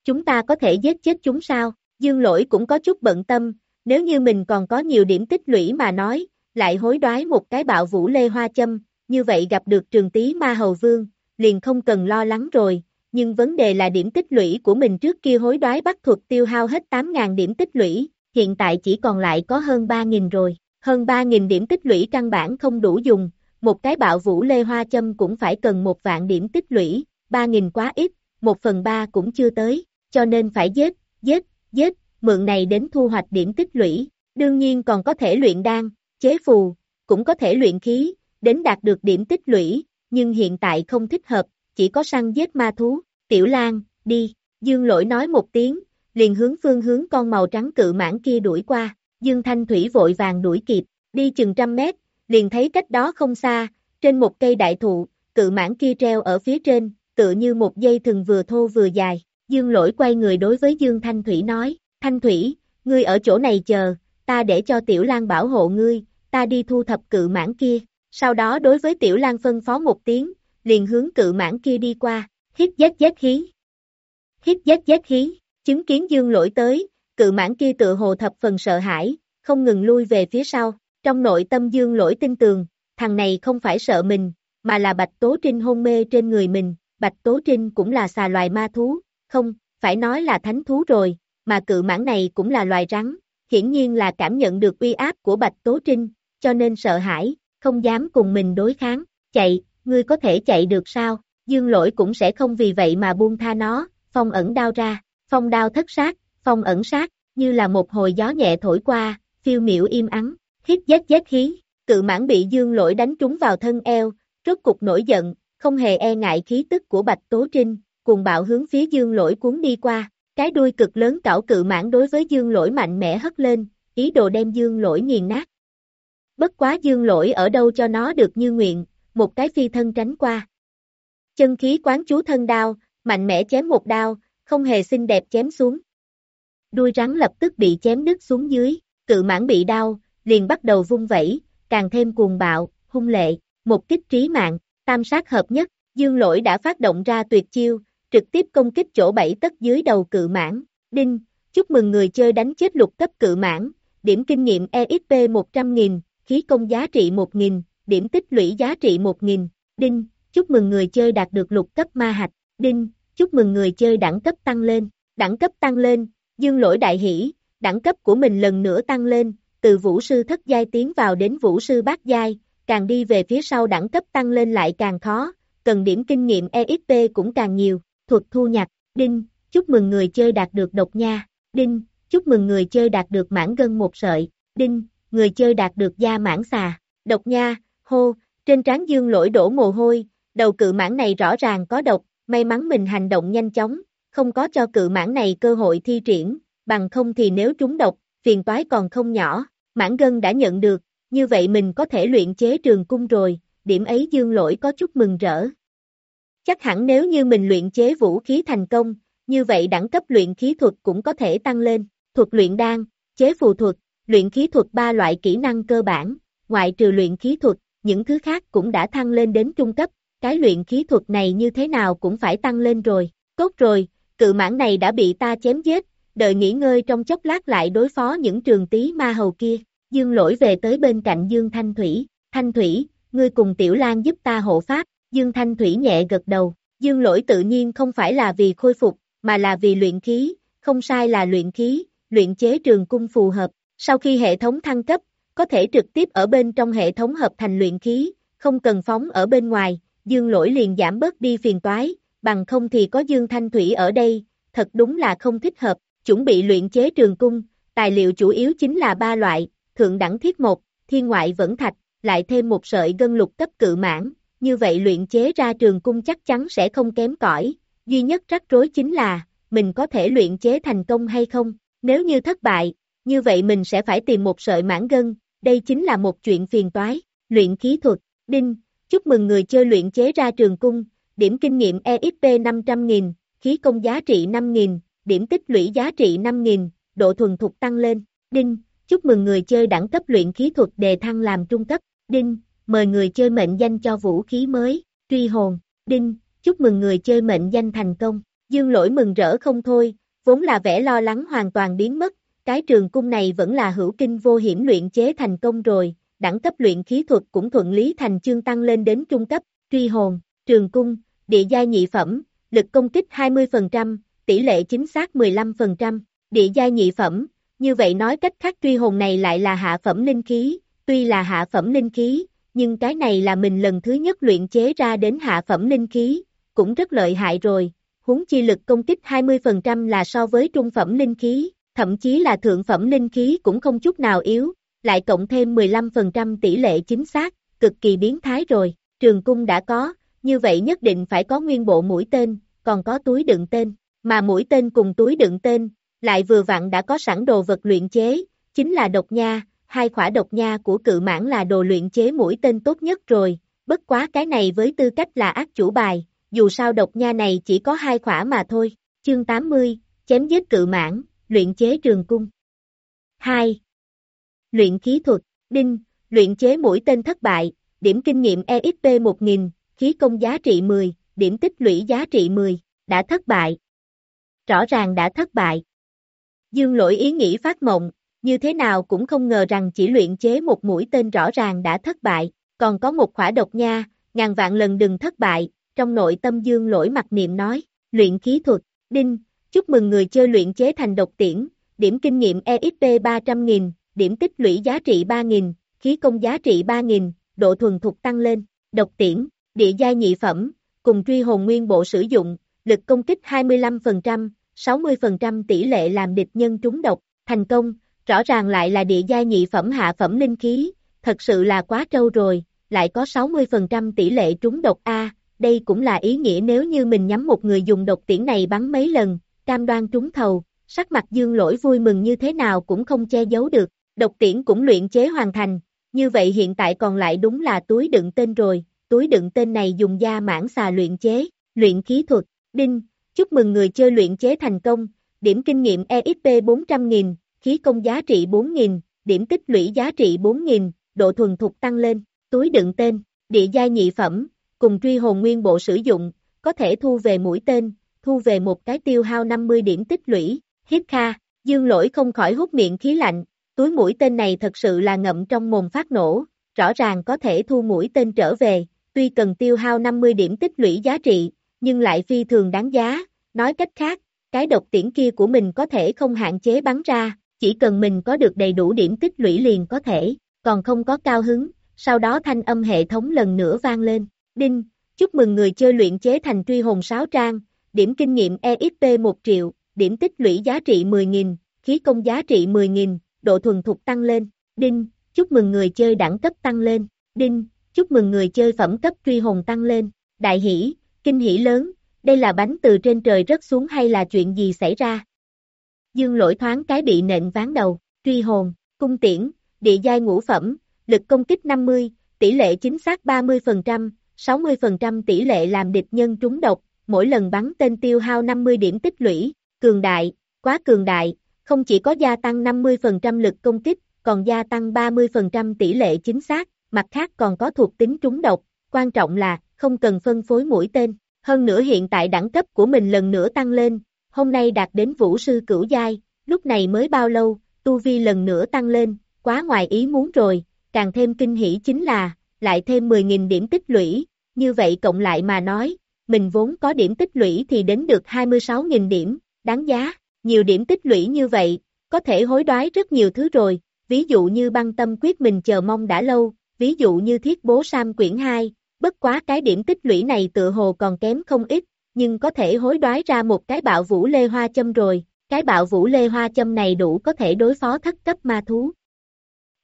Chúng ta có thể giết chết chúng sao? Dương lỗi cũng có chút bận tâm, nếu như mình còn có nhiều điểm tích lũy mà nói, lại hối đoái một cái bạo vũ lê hoa châm, như vậy gặp được trường tí ma hầu vương, liền không cần lo lắng rồi, nhưng vấn đề là điểm tích lũy của mình trước kia hối đoái bắt thuật tiêu hao hết 8.000 điểm tích lũy, hiện tại chỉ còn lại có hơn 3.000 rồi, hơn 3.000 điểm tích lũy căn bản không đủ dùng, một cái bạo vũ lê hoa châm cũng phải cần một vạn điểm tích lũy, 3.000 quá ít, một phần ba cũng chưa tới, cho nên phải giết, giết, giết, mượn này đến thu hoạch điểm tích lũy, đương nhiên còn có thể luyện đan, chế phù, cũng có thể luyện khí, đến đạt được điểm tích lũy, nhưng hiện tại không thích hợp, chỉ có săn giết ma thú, tiểu lang, đi, dương lỗi nói một tiếng, liền hướng phương hướng con màu trắng cự mãn kia đuổi qua, dương thanh thủy vội vàng đuổi kịp, đi chừng trăm mét, liền thấy cách đó không xa, trên một cây đại thụ, cự mãn kia treo ở phía trên, tựa như một dây thừng vừa thô vừa dài, dương lỗi quay người đối với dương thanh thủy nói, thanh thủy, ngươi ở chỗ này chờ, ta để cho tiểu Lan bảo hộ ngươi, ta đi thu thập cự mãn kia, sau đó đối với tiểu Lan phân phó một tiếng, liền hướng cự mãn kia đi qua, hít dết dết khí. Hít dết dết khí, chứng kiến dương lỗi tới, cự mãn kia tự hồ thập phần sợ hãi, không ngừng lui về phía sau, trong nội tâm dương lỗi tin tường, thằng này không phải sợ mình, mà là Bạch Tố Trinh hôn mê trên người mình, Bạch Tố Trinh cũng là xà loài ma thú, không, phải nói là thánh thú rồi, mà cự mãng này cũng là loài rắn, hiển nhiên là cảm nhận được uy áp của Bạch Tố Trinh, cho nên sợ hãi, không dám cùng mình đối kháng, chạy, ngươi có thể chạy được sao, dương lỗi cũng sẽ không vì vậy mà buông tha nó, phong ẩn đao ra, phong đao thất sát, phong ẩn sát, như là một hồi gió nhẹ thổi qua, phiêu miểu im ắng, hít dết dết khí, cự mãn bị dương lỗi đánh trúng vào thân eo, rốt cục nổi giận, không hề e ngại khí tức của Bạch Tố Trinh, cùng bạo hướng phía dương lỗi cuốn đi qua, cái đuôi cực lớn cảo cự mãn đối với dương lỗi mạnh mẽ hất lên, ý đồ đem dương lỗi nghiền nát. Bất quá dương lỗi ở đâu cho nó được như nguyện, một cái phi thân tránh qua. Chân khí quán chú thân đao, mạnh mẽ chém một đao, không hề xinh đẹp chém xuống. Đuôi rắn lập tức bị chém đứt xuống dưới, cự mãn bị đau, liền bắt đầu vung vẩy, càng thêm cuồng bạo, hung lệ, một kích trí mạng, tam sát hợp nhất, dương lỗi đã phát động ra tuyệt chiêu, trực tiếp công kích chỗ bảy tấc dưới đầu cự mãn, đinh, chúc mừng người chơi đánh chết lục cấp cự mãn, điểm kinh nghiệm EXP 100.000, khí công giá trị 1.000, điểm tích lũy giá trị 1.000, đinh, chúc mừng người chơi đạt được lục cấp ma hạch, đinh, chúc mừng người chơi đẳng cấp tăng lên, đẳng cấp tăng lên, dương lỗi đại hỷ, đẳng cấp của mình lần nữa tăng lên, từ vũ sư thất giai tiến vào đến vũ sư bát giai, càng đi về phía sau đẳng cấp tăng lên lại càng khó, cần điểm kinh nghiệm EXP cũng càng nhiều, thuật thu nhặt, đinh, chúc mừng người chơi đạt được độc nha, đinh, chúc mừng người chơi đạt được mãn gân một sợi, đinh, người chơi đạt được da mãn xà, độc nha, hô, trên trán dương lỗi đổ mồ hôi, đầu cự mãn này rõ ràng có độc, may mắn mình hành động nhanh chóng, không có cho cự mãn này cơ hội thi triển, bằng không thì nếu trúng độc, phiền toái còn không nhỏ, mãn gân đã nhận được, như vậy mình có thể luyện chế trường cung rồi, điểm ấy dương lỗi có chút mừng rỡ. Chắc hẳn nếu như mình luyện chế vũ khí thành công, như vậy đẳng cấp luyện khí thuật cũng có thể tăng lên, thuật luyện đan, chế phù thuật, luyện khí thuật ba loại kỹ năng cơ bản, ngoại trừ luyện khí thuật, những thứ khác cũng đã thăng lên đến trung cấp, cái luyện khí thuật này như thế nào cũng phải tăng lên rồi, tốt rồi, cự mãn này đã bị ta chém giết, đợi nghỉ ngơi trong chốc lát lại đối phó những trường tí ma hầu kia, dương lỗi về tới bên cạnh Dương Thanh Thủy, Thanh Thủy, ngươi cùng Tiểu Lan giúp ta hộ pháp, Dương Thanh Thủy nhẹ gật đầu, Dương lỗi tự nhiên không phải là vì khôi phục, mà là vì luyện khí, không sai là luyện khí, luyện chế trường cung phù hợp, sau khi hệ thống thăng cấp, có thể trực tiếp ở bên trong hệ thống hợp thành luyện khí, không cần phóng ở bên ngoài, Dương lỗi liền giảm bớt đi phiền toái, bằng không thì có Dương Thanh Thủy ở đây, thật đúng là không thích hợp, chuẩn bị luyện chế trường cung, tài liệu chủ yếu chính là ba loại, thượng đẳng thiết một, thiên ngoại vẫn thạch, lại thêm một sợi gân lục cấp cự mãn, như vậy luyện chế ra trường cung chắc chắn sẽ không kém cỏi, duy nhất rắc rối chính là, mình có thể luyện chế thành công hay không, nếu như thất bại, như vậy mình sẽ phải tìm một sợi mãn gân, đây chính là một chuyện phiền toái, luyện khí thuật, đinh, chúc mừng người chơi luyện chế ra trường cung, điểm kinh nghiệm EXP 500.000, khí công giá trị 5.000, điểm tích lũy giá trị 5.000, độ thuần thục tăng lên, đinh, chúc mừng người chơi đẳng cấp luyện khí thuật đề thăng làm trung cấp, đinh, mời người chơi mệnh danh cho vũ khí mới, truy hồn, đinh, chúc mừng người chơi mệnh danh thành công, dương lỗi mừng rỡ không thôi, vốn là vẻ lo lắng hoàn toàn biến mất, cái trường cung này vẫn là hữu kinh vô hiểm luyện chế thành công rồi, đẳng cấp luyện khí thuật cũng thuận lý thành chương tăng lên đến trung cấp, truy hồn, trường cung, địa giai nhị phẩm, lực công kích 20%, tỷ lệ chính xác 15%, địa giai nhị phẩm, như vậy nói cách khác truy hồn này lại là hạ phẩm linh khí, tuy là hạ phẩm linh khí, nhưng cái này là mình lần thứ nhất luyện chế ra đến hạ phẩm linh khí, cũng rất lợi hại rồi, huống chi lực công kích 20% là so với trung phẩm linh khí, thậm chí là thượng phẩm linh khí cũng không chút nào yếu, lại cộng thêm 15% tỷ lệ chính xác, cực kỳ biến thái rồi, trường cung đã có, như vậy nhất định phải có nguyên bộ mũi tên, còn có túi đựng tên, mà mũi tên cùng túi đựng tên, lại vừa vặn đã có sẵn đồ vật luyện chế, chính là độc nha, hai khỏa độc nha của cự mãn là đồ luyện chế mũi tên tốt nhất rồi, bất quá cái này với tư cách là ác chủ bài, dù sao độc nha này chỉ có hai khỏa mà thôi. Chương 80, chém giết cự mãn, luyện chế trường cung. 2. Luyện khí thuật, đinh, luyện chế mũi tên thất bại, điểm kinh nghiệm EXP 1000, khí công giá trị 10, điểm tích lũy giá trị 10, đã thất bại. Rõ ràng đã thất bại. Dương lỗi ý nghĩ phát mộng, như thế nào cũng không ngờ rằng chỉ luyện chế một mũi tên rõ ràng đã thất bại, còn có một khỏa độc nha, ngàn vạn lần đừng thất bại, trong nội tâm dương lỗi mặt niệm nói, luyện khí thuật, đinh, chúc mừng người chơi luyện chế thành độc tiễn, điểm kinh nghiệm EXP 300.000, điểm tích lũy giá trị 3.000, khí công giá trị 3.000, độ thuần thục tăng lên, độc tiễn, địa giai nhị phẩm, cùng truy hồn nguyên bộ sử dụng, lực công kích 25%, 60% tỷ lệ làm địch nhân trúng độc, thành công, rõ ràng lại là địa giai nhị phẩm hạ phẩm linh khí, thật sự là quá trâu rồi, lại có 60% tỷ lệ trúng độc A, đây cũng là ý nghĩa nếu như mình nhắm một người dùng độc tiễn này bắn mấy lần, cam đoan trúng thầu, sắc mặt dương lỗi vui mừng như thế nào cũng không che giấu được, độc tiễn cũng luyện chế hoàn thành, như vậy hiện tại còn lại đúng là túi đựng tên rồi, túi đựng tên này dùng da mãn xà luyện chế, luyện khí thuật, đinh, chúc mừng người chơi luyện chế thành công, điểm kinh nghiệm EXP 400.000, khí công giá trị 4.000, điểm tích lũy giá trị 4.000, độ thuần thục tăng lên, túi đựng tên, địa giai nhị phẩm, cùng truy hồn nguyên bộ sử dụng, có thể thu về mũi tên, thu về một cái tiêu hao 50 điểm tích lũy, Hiếp kha, dương lỗi không khỏi hút miệng khí lạnh, túi mũi tên này thật sự là ngậm trong mồm phát nổ, rõ ràng có thể thu mũi tên trở về, tuy cần tiêu hao 50 điểm tích lũy giá trị, nhưng lại phi thường đáng giá, nói cách khác, cái độc tiễn kia của mình có thể không hạn chế bắn ra, chỉ cần mình có được đầy đủ điểm tích lũy liền có thể, còn không có cao hứng, sau đó thanh âm hệ thống lần nữa vang lên, đinh, chúc mừng người chơi luyện chế thành truy hồn sáo trang, điểm kinh nghiệm EXP 1 triệu, điểm tích lũy giá trị 10.000, khí công giá trị 10.000, độ thuần thục tăng lên, đinh, chúc mừng người chơi đẳng cấp tăng lên, đinh, chúc mừng người chơi phẩm cấp truy hồn tăng lên, đại hỷ, kinh hỷ lớn, đây là bánh từ trên trời rớt xuống hay là chuyện gì xảy ra? Dương lỗi thoáng cái bị nện ván đầu, truy hồn, cung tiễn, địa giai ngũ phẩm, lực công kích 50, tỷ lệ chính xác 30%, 60% tỷ lệ làm địch nhân trúng độc, mỗi lần bắn tên tiêu hao 50 điểm tích lũy, cường đại, quá cường đại, không chỉ có gia tăng 50% lực công kích, còn gia tăng 30% tỷ lệ chính xác, mặt khác còn có thuộc tính trúng độc, quan trọng là không cần phân phối mũi tên. Hơn nữa hiện tại đẳng cấp của mình lần nữa tăng lên, hôm nay đạt đến vũ sư cửu giai, lúc này mới bao lâu, tu vi lần nữa tăng lên, quá ngoài ý muốn rồi, càng thêm kinh hỉ chính là, lại thêm 10.000 điểm tích lũy, như vậy cộng lại mà nói, mình vốn có điểm tích lũy thì đến được 26.000 điểm, đáng giá, nhiều điểm tích lũy như vậy, có thể hối đoái rất nhiều thứ rồi, ví dụ như băng tâm quyết mình chờ mong đã lâu, ví dụ như thiết bố Sam quyển 2, bất quá cái điểm tích lũy này tự hồ còn kém không ít, nhưng có thể hối đoái ra một cái bạo vũ lê hoa châm rồi, cái bạo vũ lê hoa châm này đủ có thể đối phó thất cấp ma thú.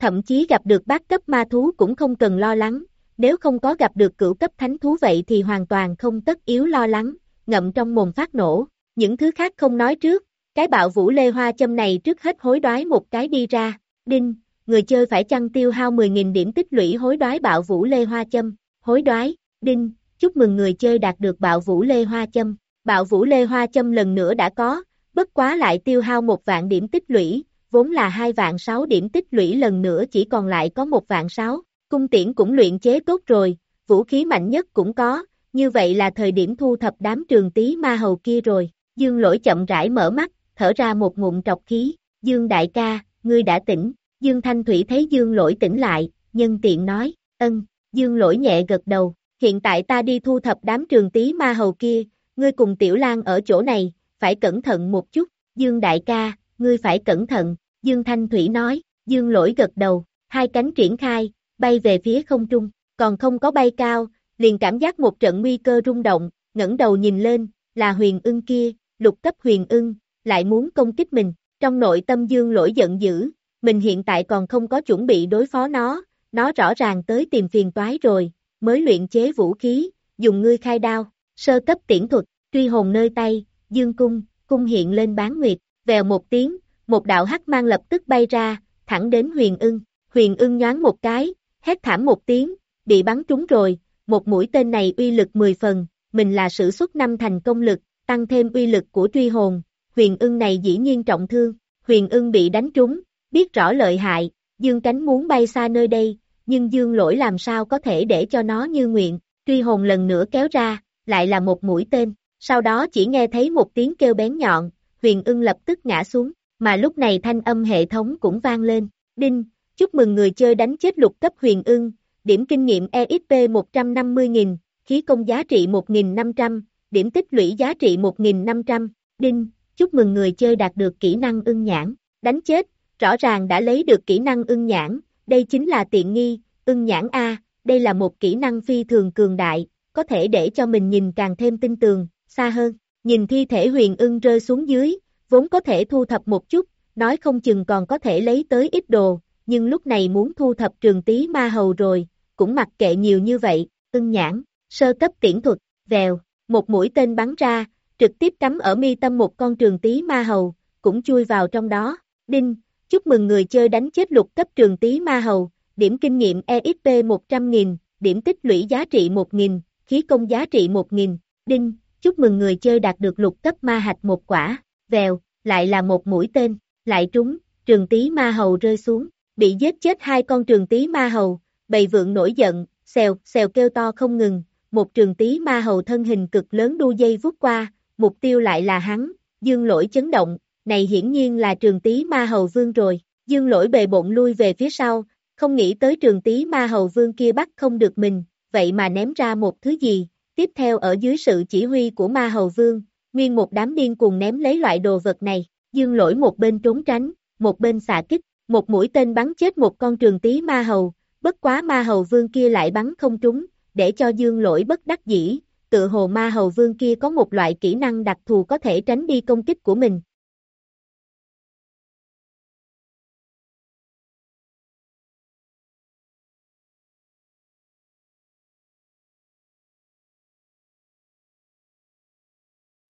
Thậm chí gặp được bát cấp ma thú cũng không cần lo lắng, nếu không có gặp được cửu cấp thánh thú vậy thì hoàn toàn không tất yếu lo lắng, ngậm trong mồm phát nổ, những thứ khác không nói trước, cái bạo vũ lê hoa châm này trước hết hối đoái một cái đi ra, đinh, người chơi phải chăng tiêu hao 10.000 điểm tích lũy hối đoái bạo vũ lê hoa châm, hối đoái, đinh, chúc mừng người chơi đạt được bạo vũ lê hoa châm, bạo vũ lê hoa châm lần nữa đã có, bất quá lại tiêu hao một vạn điểm tích lũy, vốn là hai vạn sáu điểm tích lũy lần nữa chỉ còn lại có một vạn sáu, cung tiễn cũng luyện chế tốt rồi, vũ khí mạnh nhất cũng có, như vậy là thời điểm thu thập đám trường tí ma hầu kia rồi, dương lỗi chậm rãi mở mắt, thở ra một ngụm trọc khí, dương đại ca, ngươi đã tỉnh, dương thanh thủy thấy dương lỗi tỉnh lại, nhân tiện nói, ân, dương lỗi nhẹ gật đầu, hiện tại ta đi thu thập đám trường tí ma hầu kia, ngươi cùng tiểu lang ở chỗ này, phải cẩn thận một chút, dương đại ca, ngươi phải cẩn thận, Dương Thanh Thủy nói, Dương lỗi gật đầu, hai cánh triển khai, bay về phía không trung, còn không có bay cao, liền cảm giác một trận nguy cơ rung động, ngẩng đầu nhìn lên, là huyền ưng kia, lục cấp huyền ưng, lại muốn công kích mình, trong nội tâm dương lỗi giận dữ, mình hiện tại còn không có chuẩn bị đối phó nó, nó rõ ràng tới tìm phiền toái rồi, mới luyện chế vũ khí, dùng ngươi khai đao, sơ cấp tiễn thuật, truy hồn nơi tay, dương cung, cung hiện lên bán nguyệt, vèo một tiếng, một đạo hắc mang lập tức bay ra, thẳng đến huyền ưng, huyền ưng nhoáng một cái, hét thảm một tiếng, bị bắn trúng rồi, một mũi tên này uy lực 10 phần, mình là sử xuất năm thành công lực, tăng thêm uy lực của truy hồn, huyền ưng này dĩ nhiên trọng thương, huyền ưng bị đánh trúng, biết rõ lợi hại, dương cánh muốn bay xa nơi đây, nhưng dương lỗi làm sao có thể để cho nó như nguyện, truy hồn lần nữa kéo ra, lại là một mũi tên, sau đó chỉ nghe thấy một tiếng kêu bén nhọn, huyền ưng lập tức ngã xuống, mà lúc này thanh âm hệ thống cũng vang lên, đinh, chúc mừng người chơi đánh chết lục cấp huyền ưng, điểm kinh nghiệm EXP 150.000, khí công giá trị 1.500, điểm tích lũy giá trị 1.500, đinh, chúc mừng người chơi đạt được kỹ năng ưng nhãn, đánh chết, rõ ràng đã lấy được kỹ năng ưng nhãn, đây chính là tiện nghi, ưng nhãn A, đây là một kỹ năng phi thường cường đại, có thể để cho mình nhìn càng thêm tinh tường, xa hơn, nhìn thi thể huyền ưng rơi xuống dưới, vốn có thể thu thập một chút, nói không chừng còn có thể lấy tới ít đồ, nhưng lúc này muốn thu thập trường tí ma hầu rồi, cũng mặc kệ nhiều như vậy, ưng nhãn, sơ cấp tiễn thuật, vèo, một mũi tên bắn ra, trực tiếp cắm ở mi tâm một con trường tí ma hầu, cũng chui vào trong đó, đinh, chúc mừng người chơi đánh chết lục cấp trường tí ma hầu, điểm kinh nghiệm EXP 100.000, điểm tích lũy giá trị 1.000, khí công giá trị 1.000, đinh, chúc mừng người chơi đạt được lục cấp ma hạch một quả, vèo, lại là một mũi tên, lại trúng, trường tí ma hầu rơi xuống, bị giết chết hai con trường tí ma hầu, bầy vượng nổi giận, xèo, xèo kêu to không ngừng, một trường tí ma hầu thân hình cực lớn đu dây vút qua, mục tiêu lại là hắn, dương lỗi chấn động, này hiển nhiên là trường tí ma hầu vương rồi, dương lỗi bề bộn lui về phía sau, không nghĩ tới trường tí ma hầu vương kia bắt không được mình, vậy mà ném ra một thứ gì, tiếp theo ở dưới sự chỉ huy của ma hầu vương, nguyên một đám điên cùng ném lấy loại đồ vật này, dương lỗi một bên trốn tránh, một bên xạ kích, một mũi tên bắn chết một con trường tí ma hầu, bất quá ma hầu vương kia lại bắn không trúng, để cho dương lỗi bất đắc dĩ, tự hồ ma hầu vương kia có một loại kỹ năng đặc thù có thể tránh đi công kích của mình.